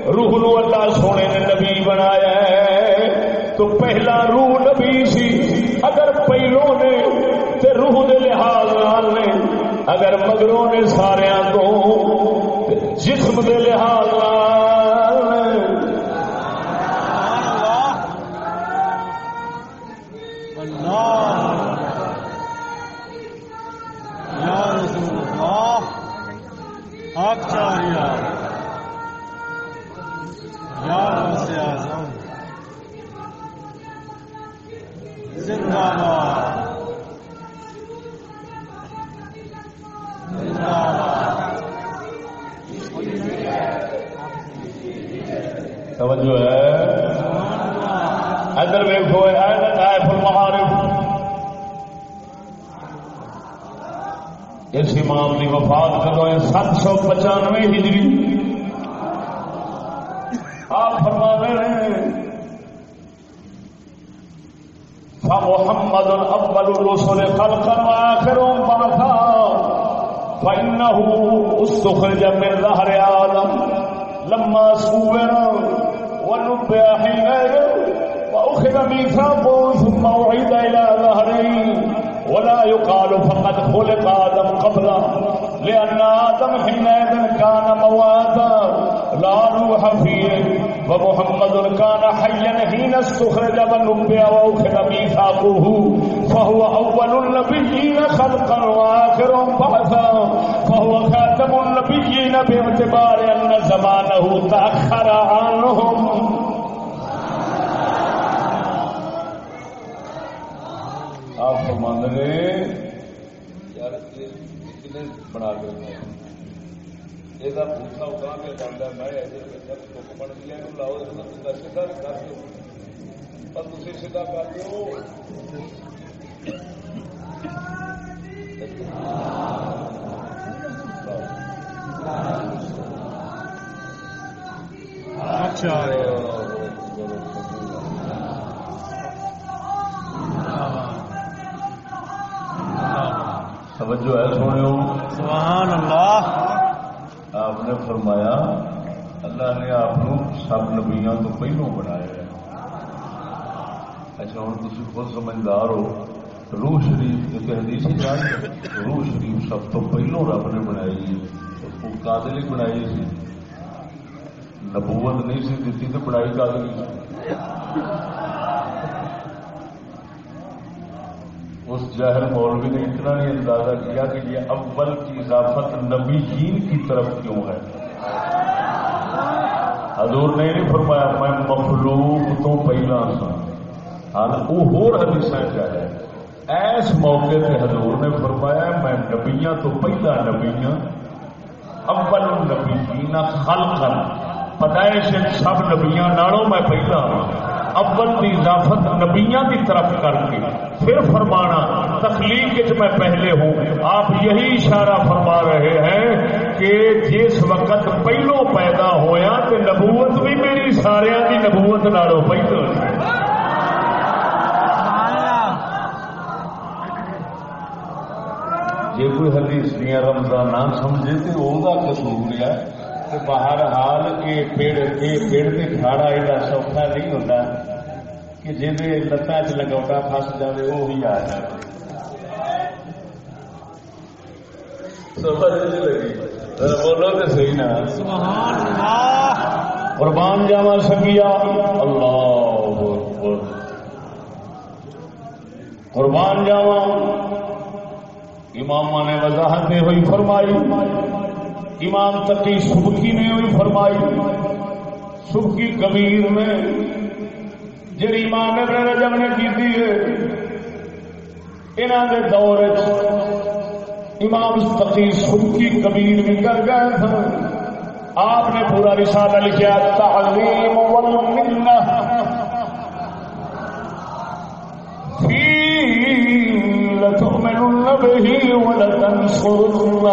روح نو اللہ سونے نے نبی بنایا ہے۔ تو پہلا روح نبی سی۔ اگر پہلو نے تے روح دے لحاظ نال نے، اگر مگروں نے سارے تو جسم دے لحاظ نال سو پچانوے ہجری۔ آپ فرما رہے ہیں محمد اول الرسل خلقا واخر بعثا فانه استخرج من ظهر ادم لما صور ونبئ حينئذ واخذ ميثاقه ثم اعيد الى ظهره ولا يقال فقد خلق آدم قبله لأن آدم حينئذ كان مواتا لا روح فيه، ومحمد كان حيا حين استخرج ونبئ وأخذ ميثاقه، فهو أول النبيين خلقا وآخر بعثا، فهو خاتم النبيين باعتبار أن زمانه تأخر عنهم. آپ فرمان نے بنا کے یہ کے جانا میں بن گیا لاؤ سیدا کر دو اور تھی سیدا کر دو اچھا توجہ ہے سونے سبحان اللہ۔ آپ نے فرمایا، اللہ نے آپ سب نبیاں تو پہلو بنایا ہے۔ اچھا ہوں تھی خود سمجھدار ہو، روح شریف حدیث روح شریف سب تو پہلو رب نے بنائی وہ کادلی بنائی سی نبوت نہیں سی دیتی تو بنائی کادلی اس جہر مولوی نے اتنا نہیں اندازہ کیا کہ یہ اول کی اضافت نبی جین کی طرف کیوں ہے؟ حضور نے نہیں فرمایا میں مخلوق تو پہلا سا وہ حدیث ہے ایس موقع پہ حضور نے فرمایا میں نبیاں تو پہلا نبیاں، اول نبی جینا خلقا۔ پیدائش سب نبیاں نالوں میں پہلا اول کی اضافت نبیاں کی طرف کر کے پھر فرمانا تخلیق میں پہلے ہوں۔ آپ یہی اشارہ فرما رہے ہیں کہ جس وقت پہلو پیدا ہویا تو نبوت بھی میری سارے کی نبوت نالوں پہلو جی کوئی حدیث دیا رمضان نہ سمجھے تو وہ قصور ہے کہ باہر حال یہ پیڑ یہ پیڑ کے کھاڑا ایڈا سوکھا نہیں ہوتا کہ جی لتا چ لگوٹا فس جائے وہ آ جائے۔ بولو تو صحیح نا۔ قربان جاوا سکیا اللہ قربان جاوا امام نے وضاحت ہوئی فرمائی۔ امام تقی سبکی نے ہوئی فرمائی۔ سبکی کبیر میں جی امام نے رجب نے کی ہے کے دور امام تقی سبکی کبیر بھی کر گئے تھے۔ آپ نے پورا رسالہ لکھا تعلیم والمنہ لتؤمنن به ولتنصرن.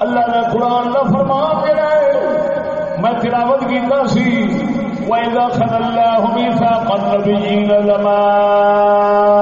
اللہ نے قرآن کا فرمان دیا ہے، میں تلاوت کیتا سی وَإِذَا خَلَ اللَّهُ مِيثَاقَ النَّبِيِّينَ لَمَا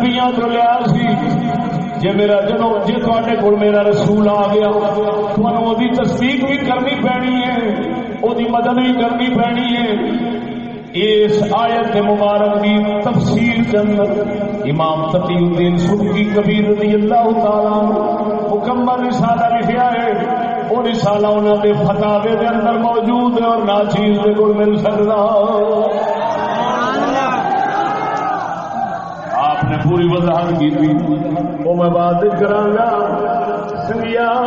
نبیاں تو لیا سی۔ جی میرا جدو جی تے کو میرا رسول آ گیا تمہیں وہ تصدیق بھی کرنی پینی ہے وہ مدد بھی کرنی پینی ہے۔ اس آیت مبارک کی تفسیر کے اندر امام تقی الدین سبکی کبیر رضی اللہ تعالی مکمل رسالہ لکھا ہے۔ وہ رسالہ انہوں نے فتاوے کے اندر موجود ہے اور نہ چیز کے کو مل سکتا پوری وضاحت کی وہ میں بات کرا گا سنگیا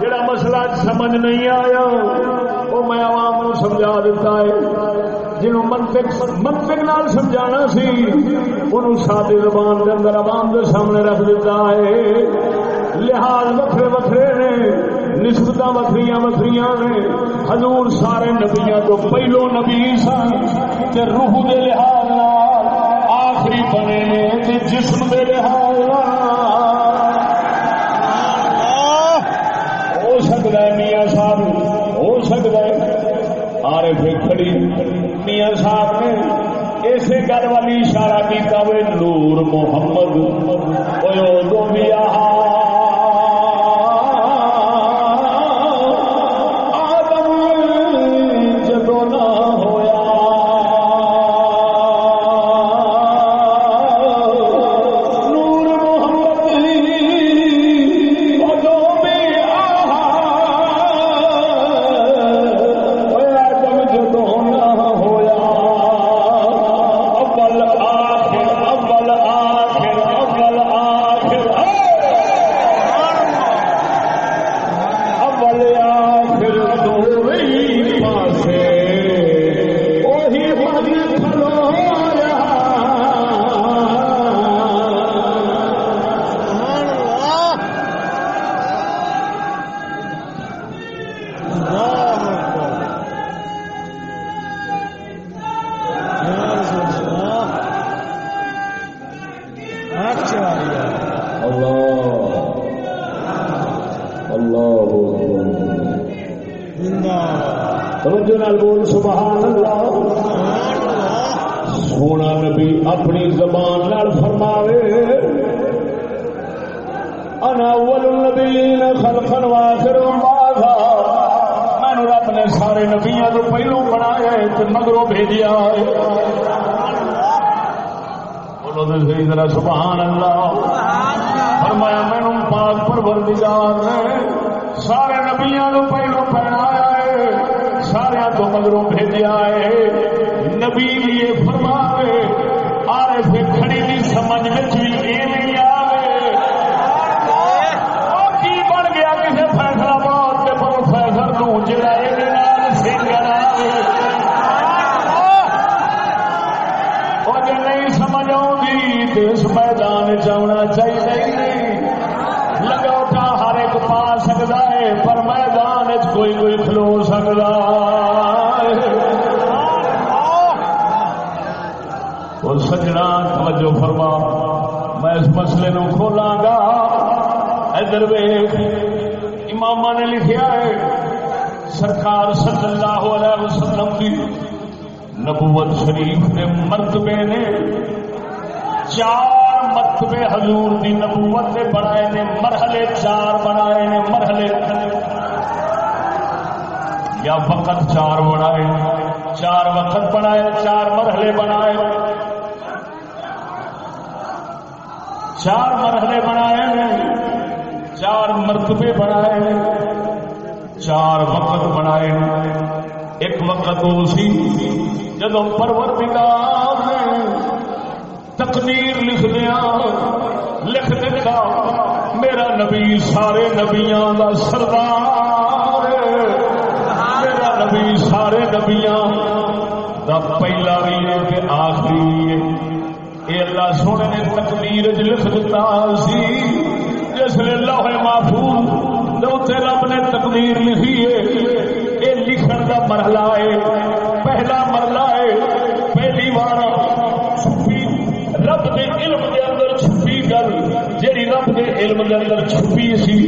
جڑا مسئلہ سمجھ نہیں آیا، وہ میں عوام کو سمجھا دیتا ہے۔ جنہوں منطق منطق نال سمجھانا سی، انہوں سادی زبان کے اندر عوام کے سامنے رکھ دیتا ہے۔ لحاظ وکھرے وکھرے نے نسبت وکری وکری نے۔ حضور سارے نبیا تو پہلو نبی سن روح کے لحاظ آخری بنے نے جسم کے لحاظ ہو سکتا ہے میاں صاحب، ہو سکتا ہے۔ آرے پھر کھڑی۔ میاں صاحب نے اسی گل والی اشارہ کیا نور محمد امام نے لکھیا ہے، سرکار صلی اللہ علیہ وسلم کی نبوت شریف کے مرتبے نے چار مرتبے حضور دی نبوت نے بنائے نے مرحلے، چار بنائے نے مرحلے۔ یا وقت چار بنائے، چار وقت بنائے، چار مرحلے بنائے۔ چار مرحلے بنائے چار مرتبے بنائے چار وقت بنائے ایک وقت وہ سی جدو پرور نے تقدیر لکھ دیا، لکھ دیتا میرا نبی سارے نبیاں دا سردار میرا نبی سارے نبیاں دا پہلا بھی ہے آخری ہے۔ یہ اللہ سونے نے تقدیر لکھ دیتا سی۔ جس نے لوہے محفوظ رب نے تقدیر لکھی ہے یہ لکھن کا مرحلہ ہے، پہلا مرحلہ ہے، پہلی بار رب دے علم دے اندر چھپی گل، جیڑی رب دے علم دے اندر چھپی سی،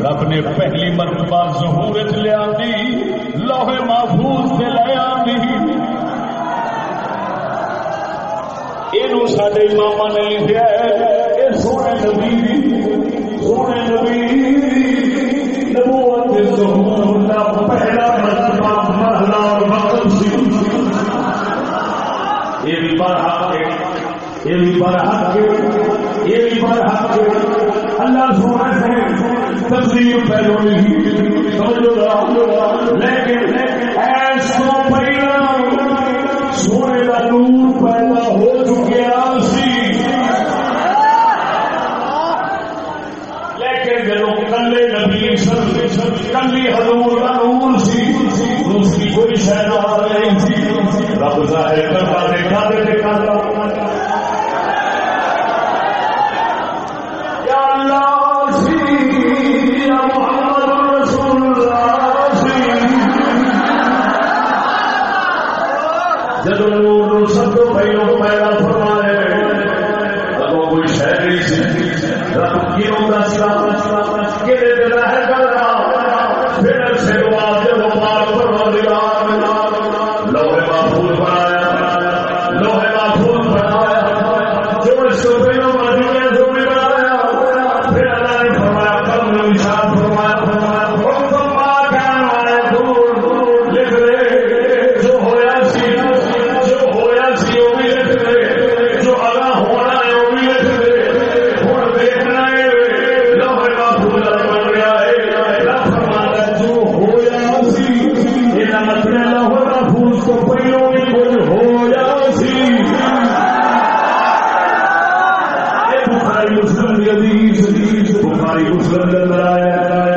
رب نے پہلی مرتبہ ظہور وچ لے آندی محفوظ تے لے آندی۔ اینو ساڈے امام نے لکھیا ہے، اے سونے نبی اللہ پہلو نہیں سمجھو لیکن کوئی شہر جو پہلو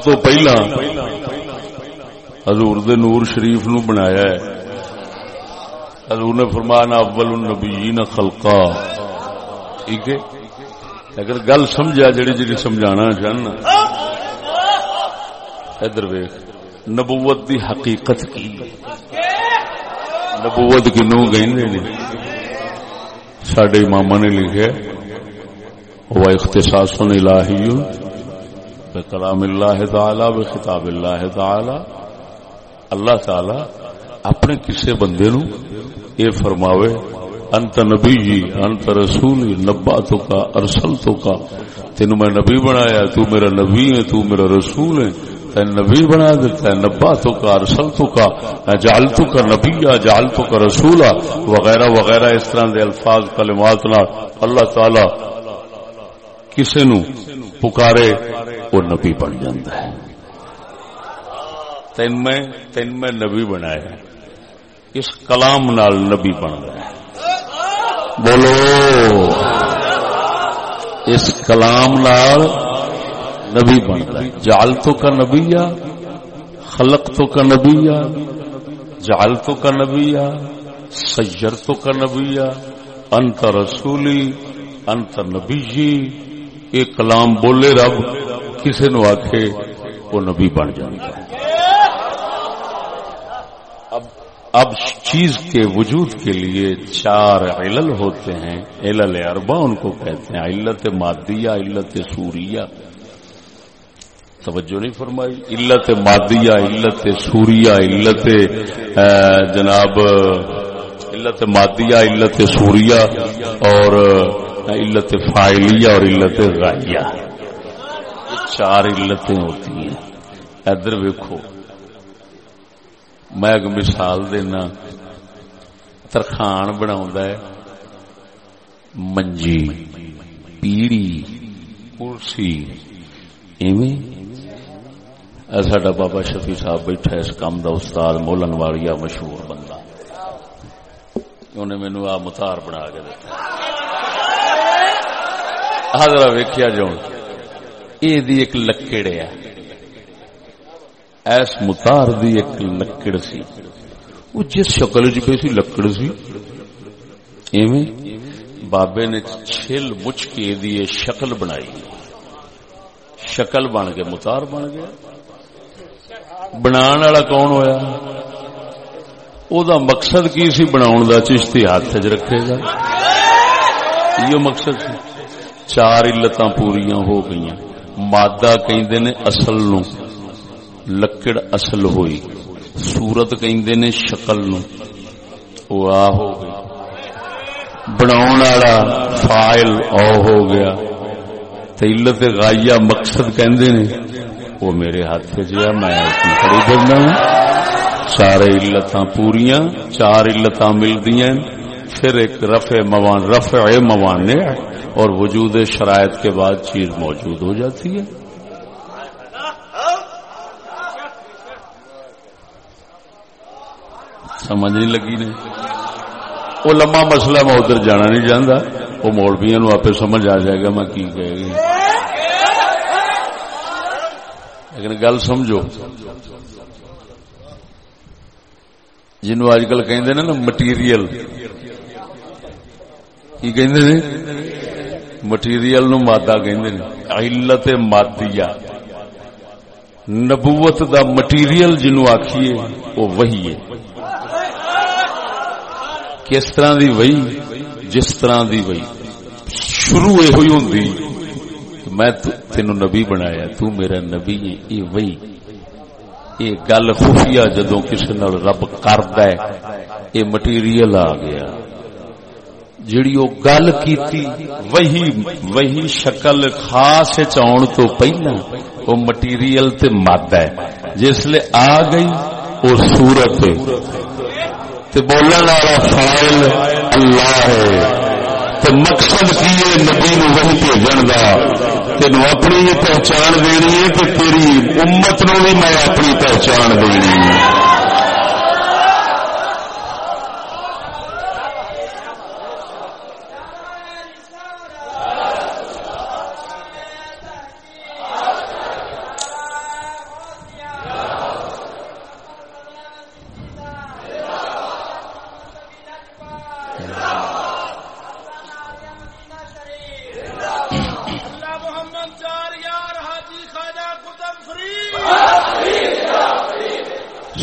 سب تو پہلا حضور دے نور شریف نو بنایا ہے حضور نے فرمانا اول النبیین خلقا ٹھیک ہے اگر گل سمجھا جڑی جڑی سمجھانا چاہنا ادھر ویخ نبوت دی حقیقت کی نبوت کنو گئی نے سڈے ماما نے لکھے وہ اختصاص الہی کلام اللہ تعالی و خطاب اللہ تعالی اللہ تعالی اپنے کسے بندے نو اے فرماوے، انت نبی جی انت رسول نبا تو کا ارسل تو کا تین میں نبی بنایا، تو میرا نبی ہے، تو میرا رسول ہے تے نبی بنا دیتا ہے نبا تو کا ارسل تو کا جال تو کا نبی جال تو کا رسولا وغیرہ وغیرہ، اس طرح دے الفاظ، کلمات نال، اللہ تعالی کسے نو پکارے وہ نبی بن جاتا ہے۔ تین میں تین میں نبی بنایا اس کلام نال نبی بن گیا بولو۔ اس کلام نال نبی بن گیا جال تو کا نبی خلق تو کا نبی جال تو کا نبی سجر تو کا نبی انت رسولی انت نبی جی یہ کلام بولے رب کسی نو آخ وہ نبی بن جائے اب چیز کے وجود کے لیے چار علل ہوتے ہیں۔ علل اربا ان کو کہتے ہیں، علت مادیہ، علت سوریہ۔ توجہ نہیں فرمائی۔ علت مادیہ، علت سوریہ، علت جناب، علت مادیہ، علت سوریہ اور علت فائلیہ اور علت غائیہ۔ چار علتیں ہوتی ہیں۔ ادھر ویکو میں ایک مثال دینا۔ ترخان بنا منجی، پیڑی کرسی سڈا بابا شفی صاحب بیٹھا اس کام دا استاد مولن والیا مشہور بندہ۔ انہیں مینو آ متار بنا کے دتا حضرا ویکیا جو یہ ایک لکڑ ہے۔ ایس متار دی ایک لکڑ سی۔ وہ جس شکل چ پی سی لکڑ سی۔ ایویں بابے نے چھل مچ کے دی شکل بنائی۔ شکل بن کے متار بن گیا بنا والا کون ہویا؟ او دا مقصد کی سی؟ بنا دا چشتی ہاتھ چ رکھے گا۔ یہ مقصد سی۔ چار علت پوریا ہو گئی مادہ کہ اصل نو لکڑ اصل ہوئی سورت کہندے نے شکل نو وہ آ ہو گئی بناؤن والا فائل او ہو گیا تلت غائیا مقصد کہندے نے وہ میرے ہاتھ چ میں کھڑی چار علتاں پوریاں چار علتاں ملدیاں پھر ایک رفع موان رفع موانع اور وجود شرائط کے بعد چیز موجود ہو جاتی ہے۔ سمجھ نہیں لگی نے؟ وہ لمبا مسئلہ میں ادھر جانا نہیں چاہتا وہ مولبیا نو آپ سمجھ آ جائے گا میں کی کہے گی لیکن گل سمجھو۔ جنو اج کل کہ مٹیریل کی کہ مٹیریل نو مادہ کہ علت مادیا نبوت دا مٹیریل جنو آخیے وہ وہی ہے۔ کس طرح دی وئی جس طرح دی وئی شروع یہ ہوئی ہوں میں تینو نبی بنایا، تو میرا نبی ہے، یہ وئی یہ گل خفیہ جدو کسی نال رب کرد ہے، یہ مٹیریل آ گیا۔ جڑی وہ گل کیتی، وہی وہی شکل خاص چاؤن تو پہلا وہ مٹیریل تے مادہ ہے۔ جس آ گئی وہ صورت تے بولنے والا فائل اللہ ہے۔ مقصد کی ہے نبی نو وہی بھیجن کا تین اپنی پہچان دینی ہے کہ تیری امت نو بھی میں اپنی پہچان دینی ہے۔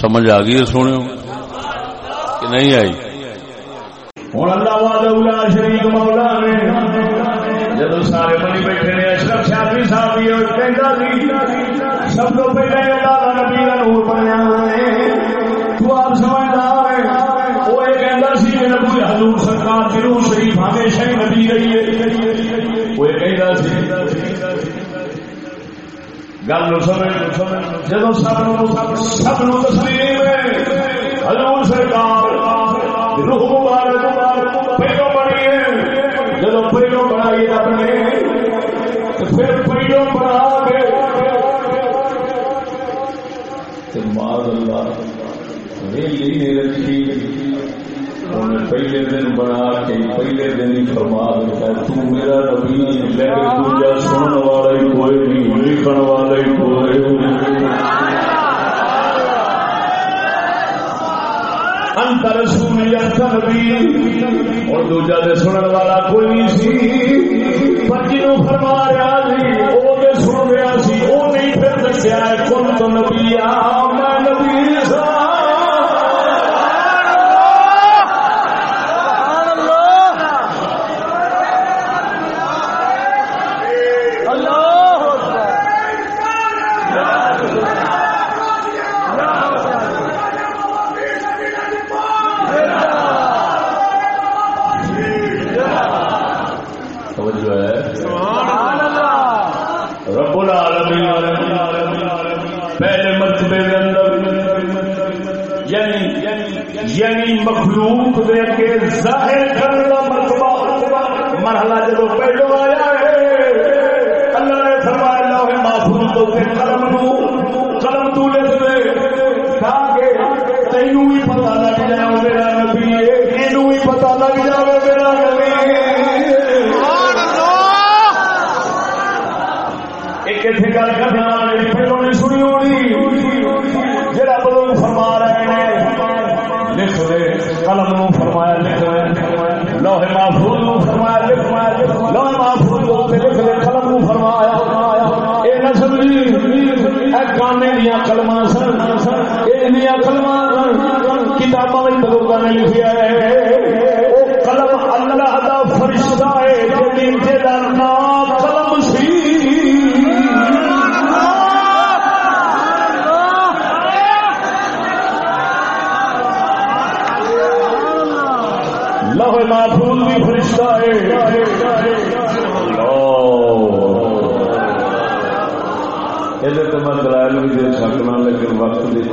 سمجھ آ گئی سونے کہ نہیں آئی؟ ہوں اللہ گل سمجھ جب سب سب نو تسلیم حضور سرکار، روح مبارک پہلو بنی ہے۔ جب پہلو بنائی رب نے پھر پہلو بنا کے۔ مار اللہ نہیں رکھی۔ پہلے دن بنا کے پہلے دن ہی فرما دیتا ہے، تو میرا نبی لیکن دوجا سنن والا ہی کوئی نہیں لکھن والا ہی کوئی انتر سونی نبی، اور دوجا دے سنن والا کوئی نہیں سی۔ پر جنوں فرما رہا سی وہ دے سن رہا سی وہ نہیں پھر دسیا کن تو نبی آ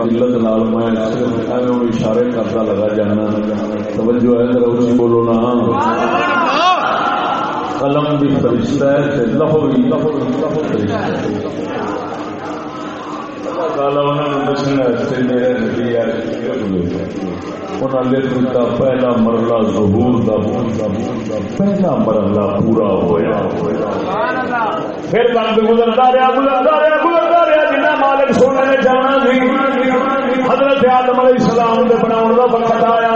وقت نال میں صرف اشارے کرتا لگا جانا توجہ ہے، ذرا اچھی بولو نا۔ قلم بھی فرشتہ ہے لہو بھی لفظ فرشتہ ہے۔ پہلا مرلہ ظہور دا، پہلا مرلہ پورا ہوا پھر بند گزرتا رہا گزرتا رہا گزرتا رہا جنا مالک سونے نے جانا سی حضرت آدم علیہ السلام دے بناؤ دا وقت آیا۔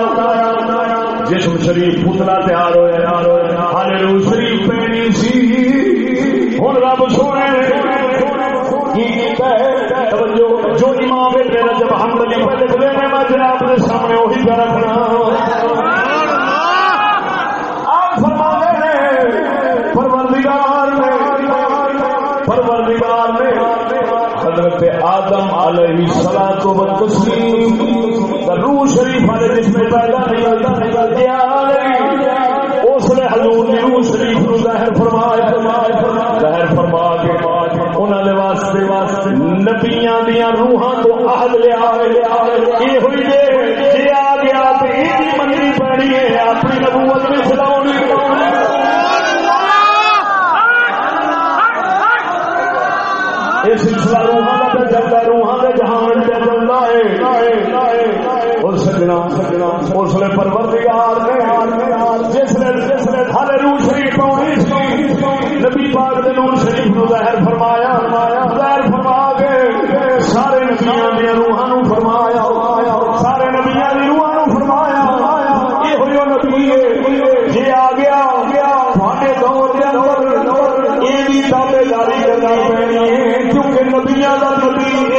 جسم شریف پتلا تیار ہوا ہر ہاں، روح شریف پہنی سی۔ ہوں رب سونے جو امام جب ہم بلی پہ میں جناب کے سامنے وہی پہ رکھنا۔ السلام کو تسلیم روح شریف والے جس میں پیدا نہیں ہوتا اس نے حضور نے روح شریف کو ظاہر فرمایا ظاہر فرما کے انہوں نے واسطے واسطے نبیاں دیا روحاں تو عہد لیا یہ ہوئی دے. جی آ گیا تو یہ منگنی پڑنی ہے. اپنی نبوت میں کھلاؤنی یہ سلسلہ روحاں کا چلتا روحاں کے جہان پہ چلتا ہے اور سجنا سجنا اس لیے پروردگار نے جس نے جس نے ہر روح شریف پاؤنی نبی پاک نے نور شریف نو ظاہر فرمایا ظاہر فرما کے سارے نبیاں دیا روحاں نو فرمایا۔ سارے نبیاں دی روحاں نو فرمایا۔ یہ ہوئی نبی یہ آ گیا تھوڑے دور کے اندر یہ بھی تابے داری کرنی پینی ہے۔ کیونکہ نبیاں کا نبی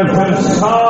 اللہ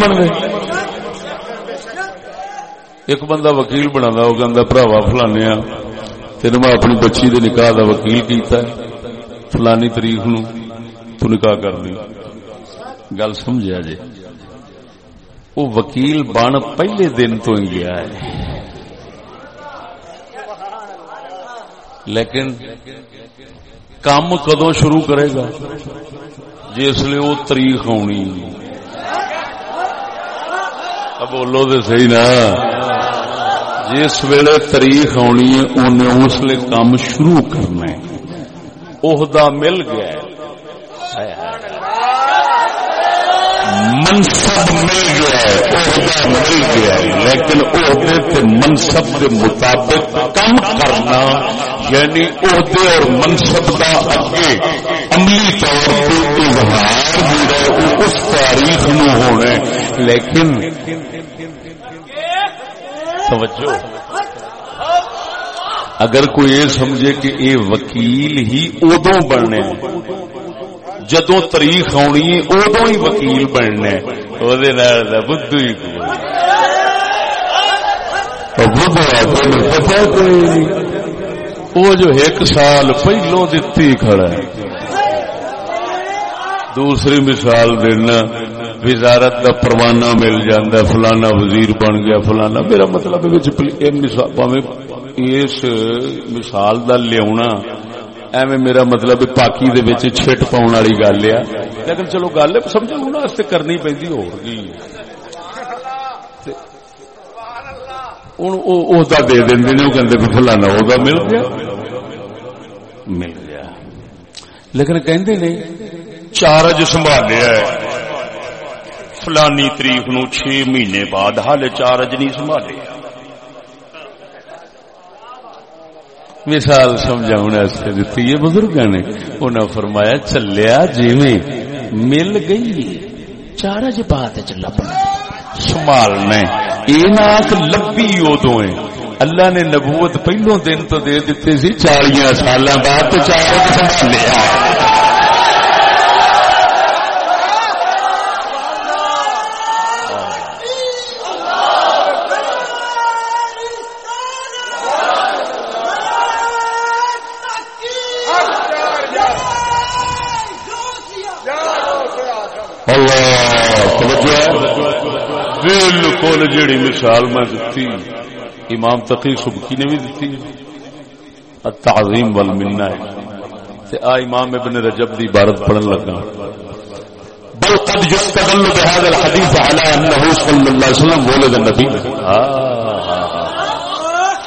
بن گئے ایک بندہ وکیل بنا وہ کہ براوا فلانے تین میں اپنی بچی دے نکاح دا وکیل کیتا ہے فلانی تاریخ نو تو نکاح کر لی گل سمجھا جی۔ وہ وکیل بن پہلے دن تو ہی گیا ہے۔ لیکن کام کدو شروع کرے گا؟ جس لیے وہ تاریخ آنی۔ بولو تو صحیح نا۔ جس ویلے تاریخ آنی ہے انہیں اس لیے کام شروع کرنا ہے۔ عہدہ مل گیا منصب مل گیا عہدہ مل گیا لیکن عہدے کے منصب کے مطابق کم کرنا یعنی عہدے اور منصب کا اگے عملی طور پر اظہار اس تاریخ نو ہونا لیکن توجہ اگر کوئی یہ سمجھے کہ اے وکیل ہی ادو بننے جدو تاریخ آنی ادو ہی وکیل بننا بدھو ہی بدھ پتا کوئی وہ جو ایک سال پہلو دتی کھڑا ہے۔ دوسری مثال دینا وزارت کا پروانہ مل جاندہ فلانا وزیر بن گیا فلانا۔ میرا مطلب اس مثال دا لیا ایویں میرا مطلب پاکی دے چھٹ پاؤن والی گل ہے۔ لیکن چلو گل سمجھو نا کرنی پی ہو دے دیں فلانا وہ مل گیا۔ مل گیا۔ لیکن کہندے نہیں چارج سنبھالیا فلانی تاریخ نو چھ مہینے بعد ہال چارج نہیں سنبھالے۔ مثال سمجھاؤ دیتی ہے بزرگ نے انہیں فرمایا چلیا جی مل گئی چارا جی بعد چلا سنبھالنا یہ نات لبی ادو اللہ نے نبوت پہلو دن تو دے دیتے سی، چالیاں سال بعد تو چارج سنبھالیا بالکل جیڑی مثال میں دتی، امام تقی سبکی نے بھی دتی تعظیم ول ملنا ہے آ امام ابن رجب دی عبارت پڑھن لگا۔ بل قد يستدل بهذا الحديث على انه صلى الله عليه وسلم ولد النبي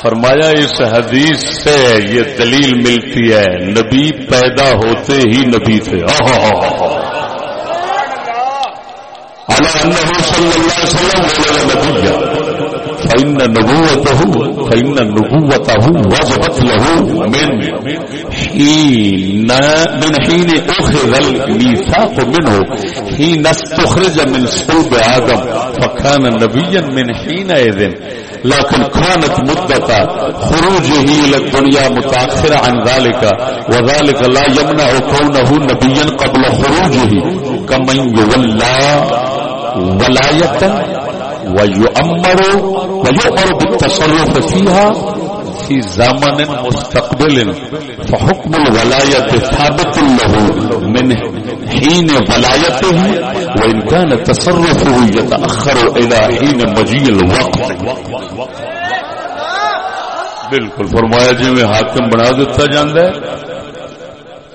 فرمایا، اس حدیث سے یہ دلیل ملتی ہے، نبی پیدا ہوتے ہی نبی تھے۔ على أنه صلى الله عليه وسلم ولد نبيا فإن نبوته فإن نبوته وجبت له من حين من حين أخذ الميثاق منه، حين استخرج من صلب آدم، فكان نبيا من حينئذ. لكن كانت مدة خروجه إلى الدنيا متأخرة عن ذلك، وذلك لا يمنع كونه نبيا قبل خروجه، كمن يولى ولایت ويؤمر ويؤمر بالتصرف فيها في زمن مستقبل. فحكم الولاية ثابت له من حين ولايته، وإن كان تصرفه يتأخر إلى حين مجيء الوقت. بالکل، فرمایا جی میں حاکم بنا دیتا جاندہ ہے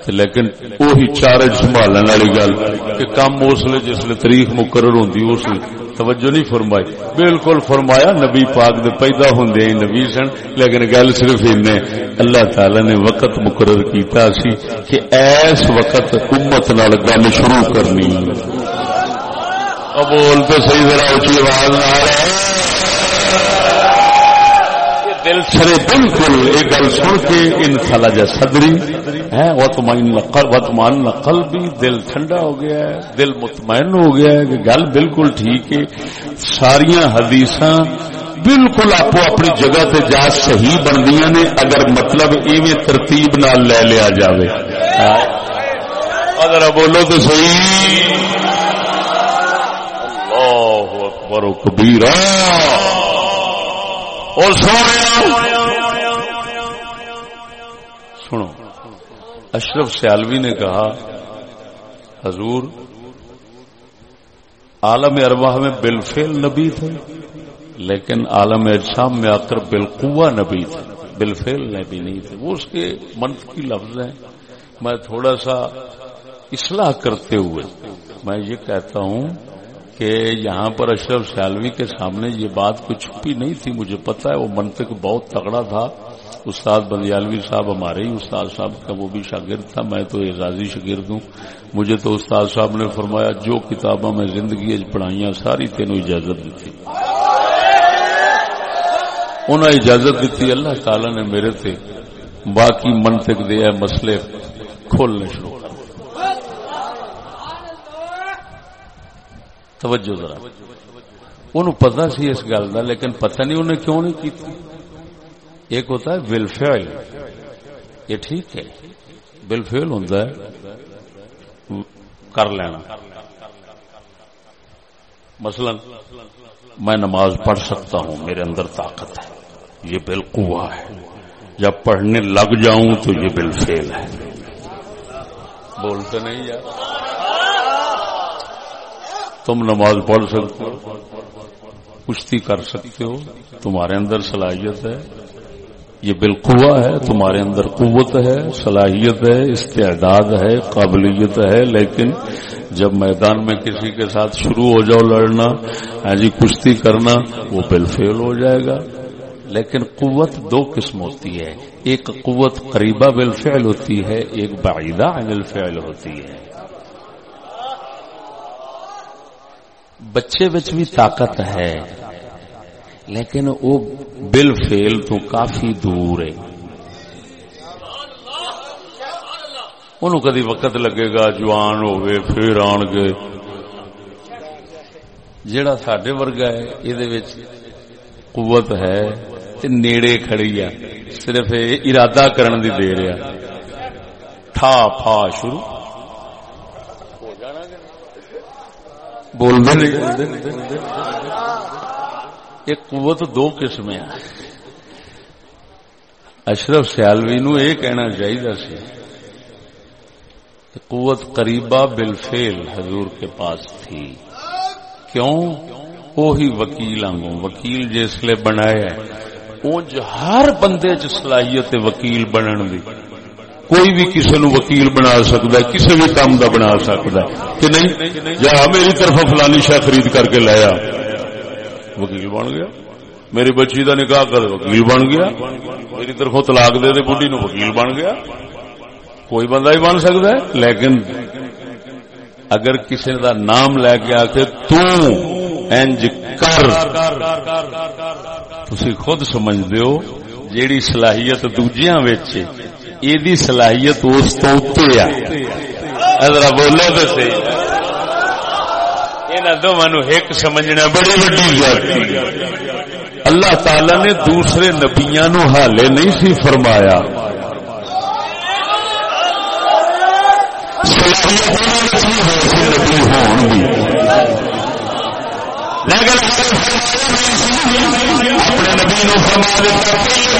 لیکن وہی چارج سنبھالنے والی گل کہ کم اس لیے جس لیے تاریخ مقرر ہوتی اس توجہ نہیں فرمائی۔ بالکل فرمایا نبی پاک دے پیدا ہوں نبی سن، لیکن گل صرف ان اللہ تعالی نے وقت مقرر کیتا سی کہ ایس وقت امت نال گل شروع کرنی۔ اب بول تو صحیح ذرا اچھی آواز نہ رہے دل چھڑے بالکل یہ گل سن کے ان خلا جا صدری ہے وطمان نقل بھی دل ٹھنڈا ہو گیا ہے، دل مطمئن ہو گیا ہے کہ گل بالکل ٹھیک ہے۔ ساریا حدیث بالکل آپ اپنی جگہ تے جا صحیح بندیاں نے، اگر مطلب ایویں ترتیب نال لے لیا جاوے۔ اگر بولو تو صحیح۔ اللہ اکبر کبیرہ۔ اور سنو، اشرف سیالوی نے کہا، حضور، عالم ارواح میں بالفیل نبی تھے، لیکن عالم اجسام میں آ کر بالقوا نبی تھے۔ بالفیل نبی نہیں تھے۔ وہ اس کے منفی لفظ ہیں۔ میں تھوڑا سا اصلاح کرتے ہوئے، میں یہ کہتا ہوں کہ یہاں پر اشرف سیالوی کے سامنے یہ بات کچھ چھپی نہیں تھی، مجھے پتا ہے، وہ منطق بہت تگڑا تھا۔ استاد بندیالوی صاحب ہمارے ہی استاد صاحب کا وہ بھی شاگرد تھا، میں تو اعزازی شاگرد ہوں۔ مجھے تو استاد صاحب نے فرمایا، جو کتاباں میں زندگی پڑھائیاں، ساری تینوں اجازت دیتی۔ انہیں اجازت دیتی، اللہ تعالی نے میرے تھے باقی منطق دیا مسئلے کھولنے شروع۔ توجہ ذرا۔ ان پتا سی اس گل کا لیکن پتہ نہیں انہیں کیوں نہیں کی ایک ہوتا ہے ول یہ ٹھیک ہے۔ ول فیل ہوتا ہے۔ کر لینا۔ مثلا میں نماز پڑھ سکتا ہوں، میرے اندر طاقت ہے۔ یہ بالکوا ہے۔ جب پڑھنے لگ جاؤں تو یہ بل ہے۔ بولتے نہیں یار۔ تم نماز پڑھ سکتے ہو، کشتی کر سکتے ہو، تمہارے اندر صلاحیت ہے۔ یہ بالکوا ہے، تمہارے اندر قوت ہے، صلاحیت ہے، استعداد ہے، قابلیت ہے۔ لیکن جب میدان میں کسی کے ساتھ شروع ہو جاؤ لڑنا ہاں جی کشتی کرنا، وہ بل فیل ہو جائے گا۔ لیکن قوت دو قسم ہوتی ہے۔ ایک قوت قریبہ بالفعل ہوتی ہے، ایک بعیدہ عن الفعل ہوتی ہے۔ بچے بچ بھی طاقت ہے۔ لیکن وہ بل فیل تو کافی دور ہے۔ ان کدی وقت لگے گا جوان ہوئے پھر آن گے۔ جڑا سڈے ورگا ہے یہ قوت ہے نیڑے کھڑی ہے۔ صرف ارادہ کرن دی دیر ہے۔ ٹھا پھا شروع۔ بول یہ قوت دو قسم اشرف سیالوی نو یہ کہنا چاہیے سی قوت قریبہ بالفیل حضور کے پاس تھی۔ کیوں؟ وہی وکیل آنگوں۔ وکیل جس لیے بنایا اونج ہر بندے چ صلاحیت وکیل بنن دی۔ کوئی بھی کسی نو وکیل بنا سکتا ہے، کسی بھی کام کا بنا سکتا ہے۔ کہ نہیں؟ جا میری طرف فلانی شاہ خرید کر کے لایا وکیل بن گیا۔ میری بچی کا نکاح کر، وکیل بن گیا۔ میری طرف طلاق دے دے بڑھی نو وکیل بن گیا۔ کوئی بندہ ہی بن سکتا ہے۔ لیکن اگر کسی کا نام لے کے آ کے تنج کر۔ تھی خود سمجھ دو جیڑی صلاحیت دوجیاں یہ صلاحیت اس تو اتے اتر بولے تو صحیح۔ دونوں ایک سمجھنا بڑی وڈی اللہ تعالی نے دوسرے نبیا نو حالے نہیں سی فرمایا۔ اپنے نبی نو فرما دیتا۔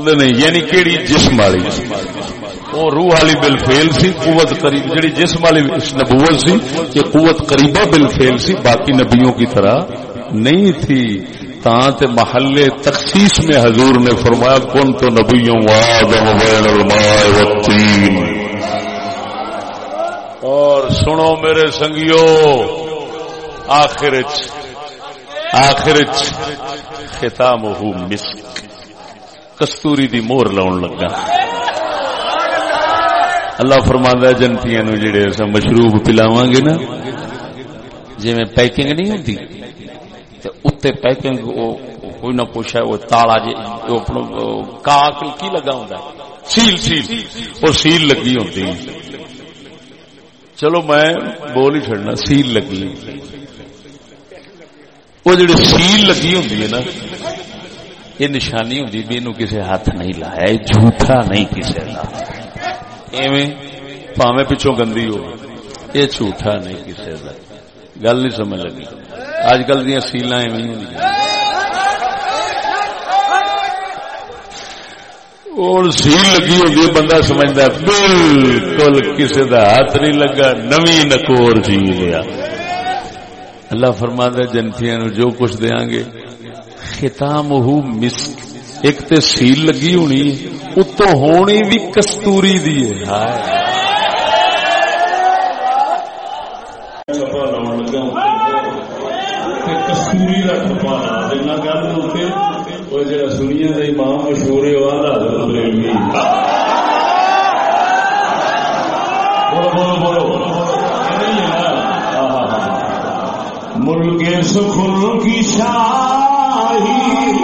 بولتے نہیں یعنی کیڑی جسم والی۔ وہ روح والی بل فیل سی، قوت قریب، جڑی جسم والی نبوت سی یہ قوت قریبہ بل فیل سی، باقی نبیوں کی طرح نہیں تھی۔ تے محلے تخصیص میں حضور نے فرمایا، کن تو نبیوں اور سنو میرے سنگیو آخر آخر ختام مسک۔ کستوری دی مور لاؤن لگا۔ اللہ فرماندہ جنتیاں نو جڑے مشروب پلاواں گے نا جی میں پیکنگ نہیں ہوتی اتنے پیکنگ کوئی نہ کچھ ہے وہ تالا جی کا کی لگا ہوں سیل سیل وہ سیل لگی ہوتی چلو میں بول ہی چڑنا سیل لگی۔ وہ جڑی سیل لگی ہوں نا یہ نشانی ہوں بھی یہ کسی ہاتھ نہیں لایا جھوٹا نہیں کسی کا ایویں پاوے پچھوں گندی ہو یہ جھوٹا نہیں کسی کا گل نہیں سمجھ لگی۔ اج کل دیا سیل اور سیل لگی ہوگی بندہ سمجھتا بالکل کسی کا ہاتھ نہیں لگا نمی نکور جی لیا۔ اللہ فرما جنتیاں جو کچھ دیا گے ختام ہو مسک۔ ایک تے سیل لگی ہونی اتو ہونی بھی کستوری دی ہے۔ دنیا کا امام مشہور والا بولو بولو بولو۔ ملک کی Ibrahim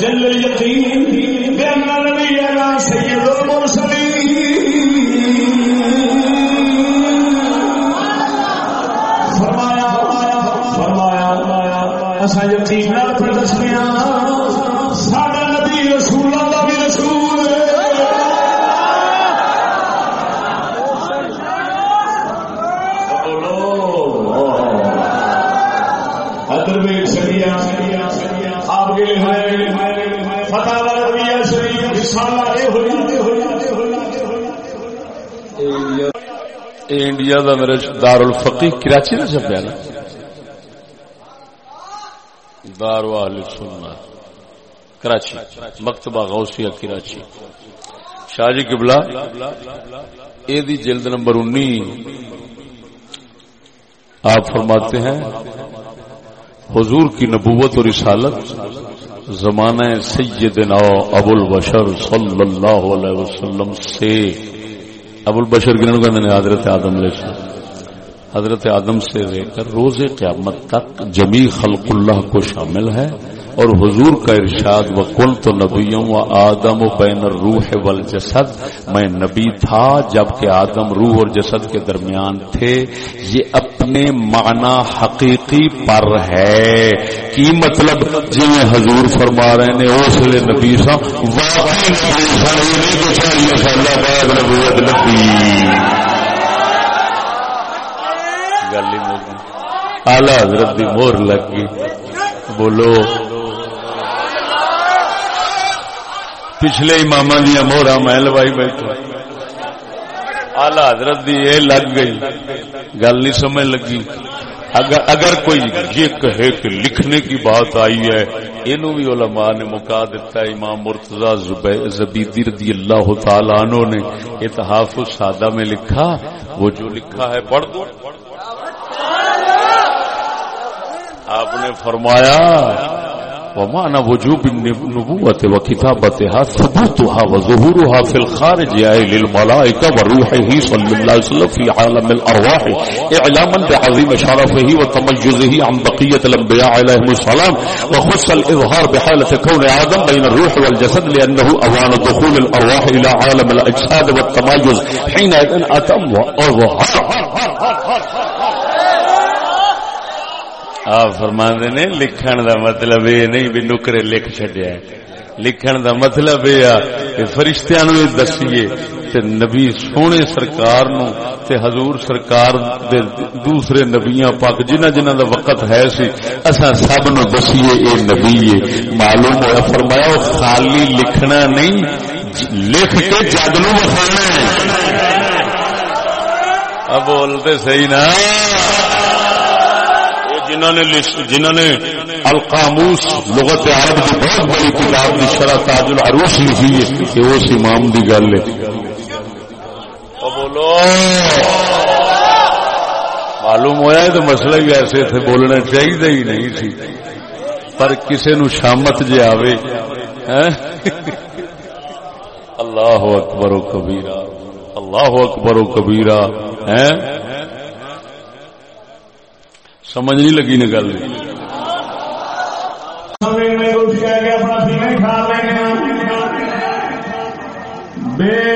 شاہی انڈیا دا میرے دار الفقی کراچی نے چھپیا نا؟ دار واہل سننا، کراچی، مکتبہ غوثیہ کراچی۔ شاہ جی قبلہ، اے دی جلد نمبر انی آپ فرماتے ہیں، حضور کی نبوت اور رسالت زمانہ سیدنا ابو البشر صلی اللہ علیہ وسلم سے ابو البشر گنن نے حضرت آدم علیہ السلام۔ حضرت آدم سے لے کر روز قیامت تک جمی خلق اللہ کو شامل ہے۔ اور حضور کا ارشاد و کل تو نبیوں و آدم و بین روح والجسد، میں نبی تھا جبکہ آدم روح اور جسد کے درمیان تھے۔ یہ اپنے معنی حقیقی پر ہے۔ کی مطلب؟ جی میں حضور فرما رہے ہیں اس لیے نبی سا واقعی آلہ حضرت دی مور لگ گئی۔ بولو۔ پچھلے امام دیا موہرا میں لوائی بیٹھا آلہ حضرت دی یہ لگ گئی. گل نہیں سمجھ لگی. اگر اگر کوئی یہ کہے کہ لکھنے کی بات آئی ہے انہوں بھی علماء نے مکا دیتا ہے، امام مرتضی زبیدی رضی اللہ تعالیٰ عنہ نے اتحاف سادہ میں لکھا، وہ جو لکھا ہے پڑھ دو۔ آپ نے فرمایا ومعنى وجوب النبوة وكتابتها ثبوتها وظهورها في الخارج أي للملائكة وروحه صلى الله عليه وسلم في عالم الأرواح، إعلاما بعظيم شرفه وتمجزه عن بقية الأنبياء عليهم السلام، وخص الإظهار بحالة كون آدم بين الروح والجسد لأنه أوان دخول الأرواح إلى عالم الأجساد والتمايز حينئذ أتم وأظهر. آپ فرما نے، لکھن دا مطلب یہ نہیں بھی نکرے لکھ چڈیا لکھن دا مطلب یہ فرشتیاں نو دسیے تے نبی سونے سرکار نو تے حضور سرکار دے دوسرے نبیاں پاک جنہ جنہ دا وقت ہے سی اسا سب نو دسیے اے نبی ہے معلوم ہوا فرمایا خالی لکھنا نہیں، لکھ کے جگ نو وکھانا ہے۔ اب بولتے صحیح نا۔ جنہوں نے جنہوں نے القاموس لغت عرب کی بہت بڑی کتاب کی شرح تاج العروس لکھی ہے، کہ اس امام کی گل ہے۔ بولو۔ معلوم ہوا ہے تو مسئلہ ہی ایسے تھے، بولنا چاہیے ہی نہیں تھی۔ پر کسی نو شامت جی آوے اللہ اکبر و کبیرہ۔ اللہ اکبر و کبیرہ، ہیں؟ سمجھ نہیں لگی نے گل. بے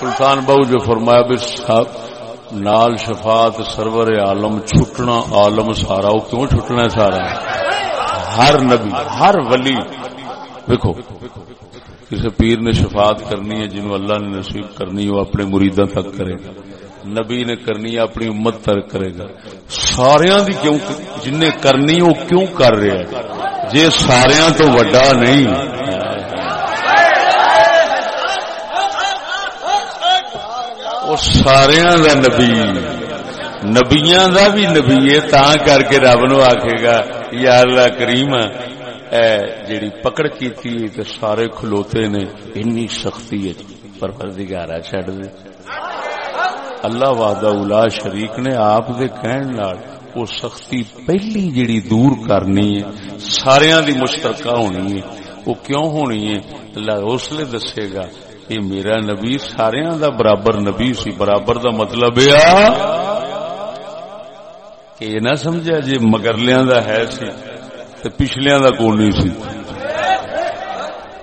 سلطان بہو جو فرمایا بھی نال شفاعت سرور عالم چھٹنا عالم سارا، وہ کیوں چھٹنا ہے سارا؟ ہر نبی، ہر ولی۔ دیکھو، کسی پیر نے شفاعت کرنی ہے، جنہوں اللہ نے نصیب کرنی ہے، وہ اپنے مریداں تک کرے گا۔ نبی نے کرنی ہے، اپنی امت تک کرے گا۔ سارا کیوں جن نے کرنی وہ کیوں کر رہا ہے جی سارا تو وڈا نہیں۔ سارا دا نبی نبیا دا بھی نبی ہے تا کر کے رب نو آخے گا یا اللہ کریم اے جیڑی پکڑ کی تو سارے کھلوتے نے اینی سختی ہے پروردگارا چڈ دے اللہ وحدہ الا شریک نے آپ دے کہن نال وہ سختی پہلی جیڑی دور کرنی ہے سارا دی مشترکہ ہونی ہے وہ کیوں ہونی ہے اللہ اس لیے دسے گا یہ میرا نبی سارا دا برابر نبی سی، برابر دا مطلب یہ کہ یہ نہ سمجھا جی مگرلیاں دا ہے سی تو پچھلیاں دا کون نہیں سی۔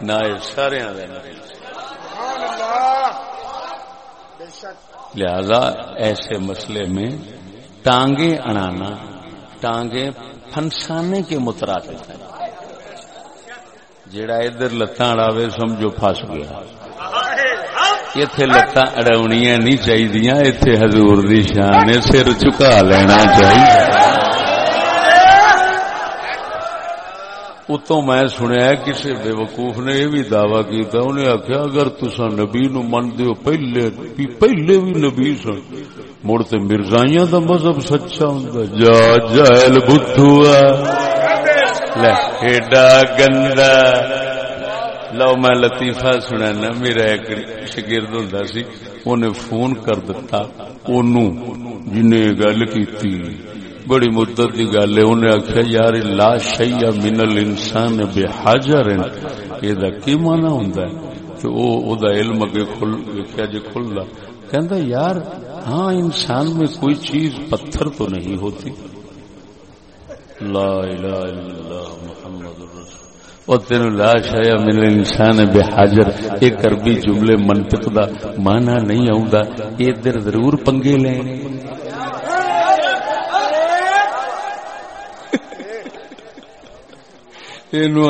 نہ سارے لہذا ایسے مسئلے میں ٹانگے انانا ٹانگے فنسانے کے مترادف ہے جڑا ادھر لتاں اڑاوے سمجھو پھس گیا۔ اتنے لتاں اڑاونیاں نہیں چاہیے اتنے حضور دی شان سر چکا لینا چاہیے اتو میں سنیا کسی بے وقوف نے یہ بھی دعوی کیتا انہیں آخیا اگر تسا نبی نو من دیو پہلے بھی پہلے بھی نبی سن مڑ تے مرزائیاں دا مذہب سچا ہوں جا جائل بدھوا لے ایڈا گندا لو میں لطیفہ سنا میرا ایک شگرد ہوں سی انہیں فون کر دتا اونوں جنہیں گل کیتی۔ بڑی مدت کی گل ہے انہیں آخیا یار لا شیا من الانسان بے حاجر یہ کی مانا ہوں تو او او دا علم اگے کھل کیا جی کھلا کہندا، یار ہاں انسان میں کوئی چیز پتھر تو نہیں ہوتی۔ لا الہ الا اللہ، محمد رسول اور تین لا شیا من الانسان بے حاجر۔ ایک عربی جملے منطق دا مانا نہیں آؤں ادھر ضرور پنگے لینے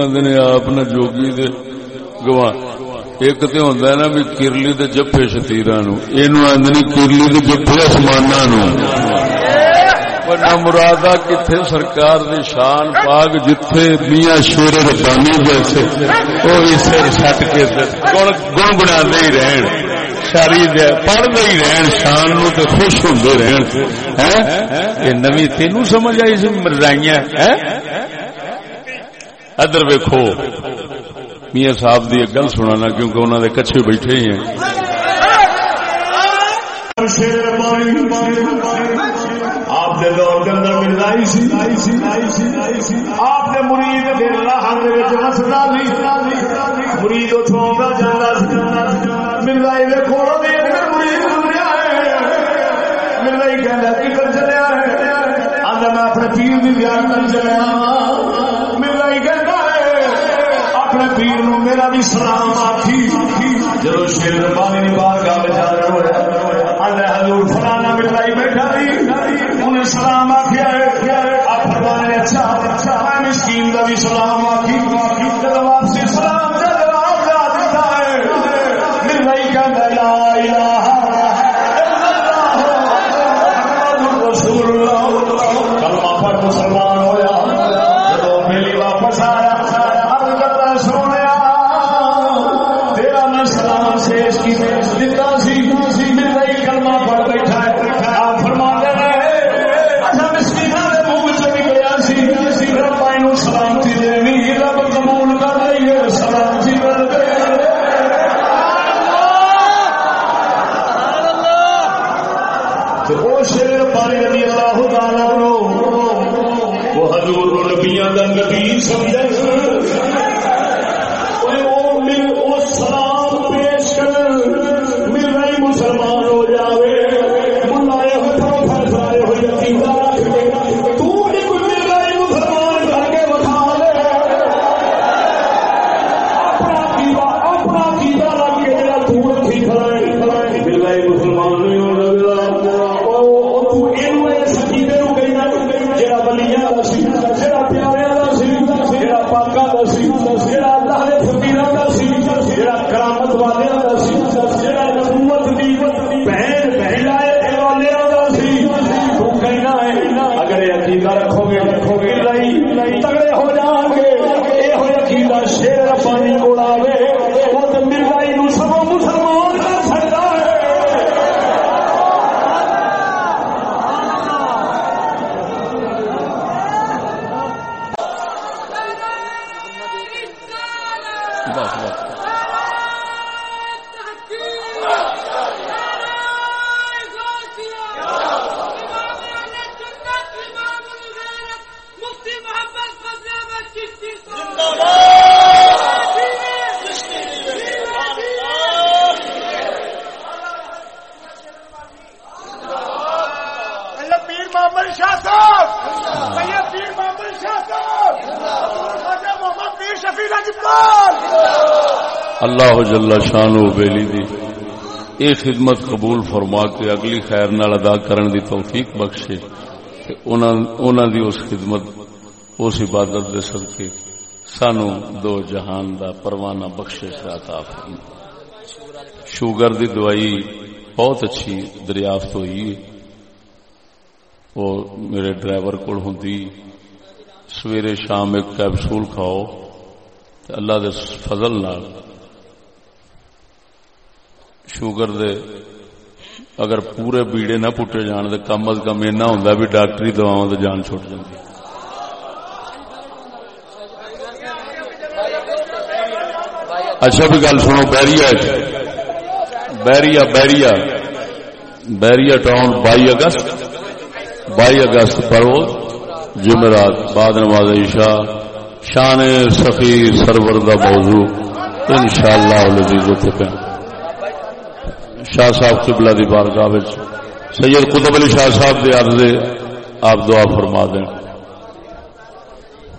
آدھے آپ نہ جوگی دے۔ گوا ایک تو ہوں نا بھی کرلی دے جفے شتیرا نو یہ آدھے کرلی دے جفے آسمان مرادا کتنے سرکار دی شان پاگ جتھے میاں شیر ربانی جیسے وہ بھی سر سٹ کے گن گنا ہی رہن ساری پڑھتے ہی رہن شان نو تے خوش ہوں رہن نوی تینوں سمجھ آئی سی مرزائیاں ہیں ادھر ویکو میاں صاحب کی ایک گل سنا کیونکہ انہوں نے کچھ بیٹھے ہی ہیں آپ نے دور کے اندر ملائی سی آپ نے مرید مسنا مرید اتوں جانا ملائی دیکھو ملائی کہ چلیا میں اپنے پیر بھی بیان کر چلیا اپنے پیر نو میرا بھی سلام آخی جب شیر پانی بار گل جا رہا حضور فلانا مٹائی بیٹھا انہیں سلام آخیا آپ فرمانے اچھا اچھا میں مسکین کا بھی سلام آخی اللہ جل شان و بیلی دی اے خدمت قبول فرما کے اگلی خیر نال ادا کرن دی توفیق بخشے تے انہاں دی اس خدمت اس عبادت دے سدکے سانو دو جہان دا پروانہ بخشش عطا فرما۔ شوگر دی دوائی بہت اچھی دریافت ہوئی وہ میرے ڈرائیور کو ہوں سویرے شام ایک کیپسول کھاؤ اللہ دے فضل نال شوگر دے اگر پورے بیڑے نہ پٹے جان تو کم از کم ایسا ہوں بھی ڈاکٹری دواؤں تو جان چھٹ جاتی اچھا بھی گل سنو بیریا بیریا بیریا بیریا ٹاؤن بائی اگست بائی اگست پر جمعرات بعد نواز عشاء شان سخی سرور دا موضوع ان شاء اللہ شاہ صاحب قبلہ دی بارگاہ سید قطب علی شاہ صاحب دے عرض آپ دعا فرما دیں۔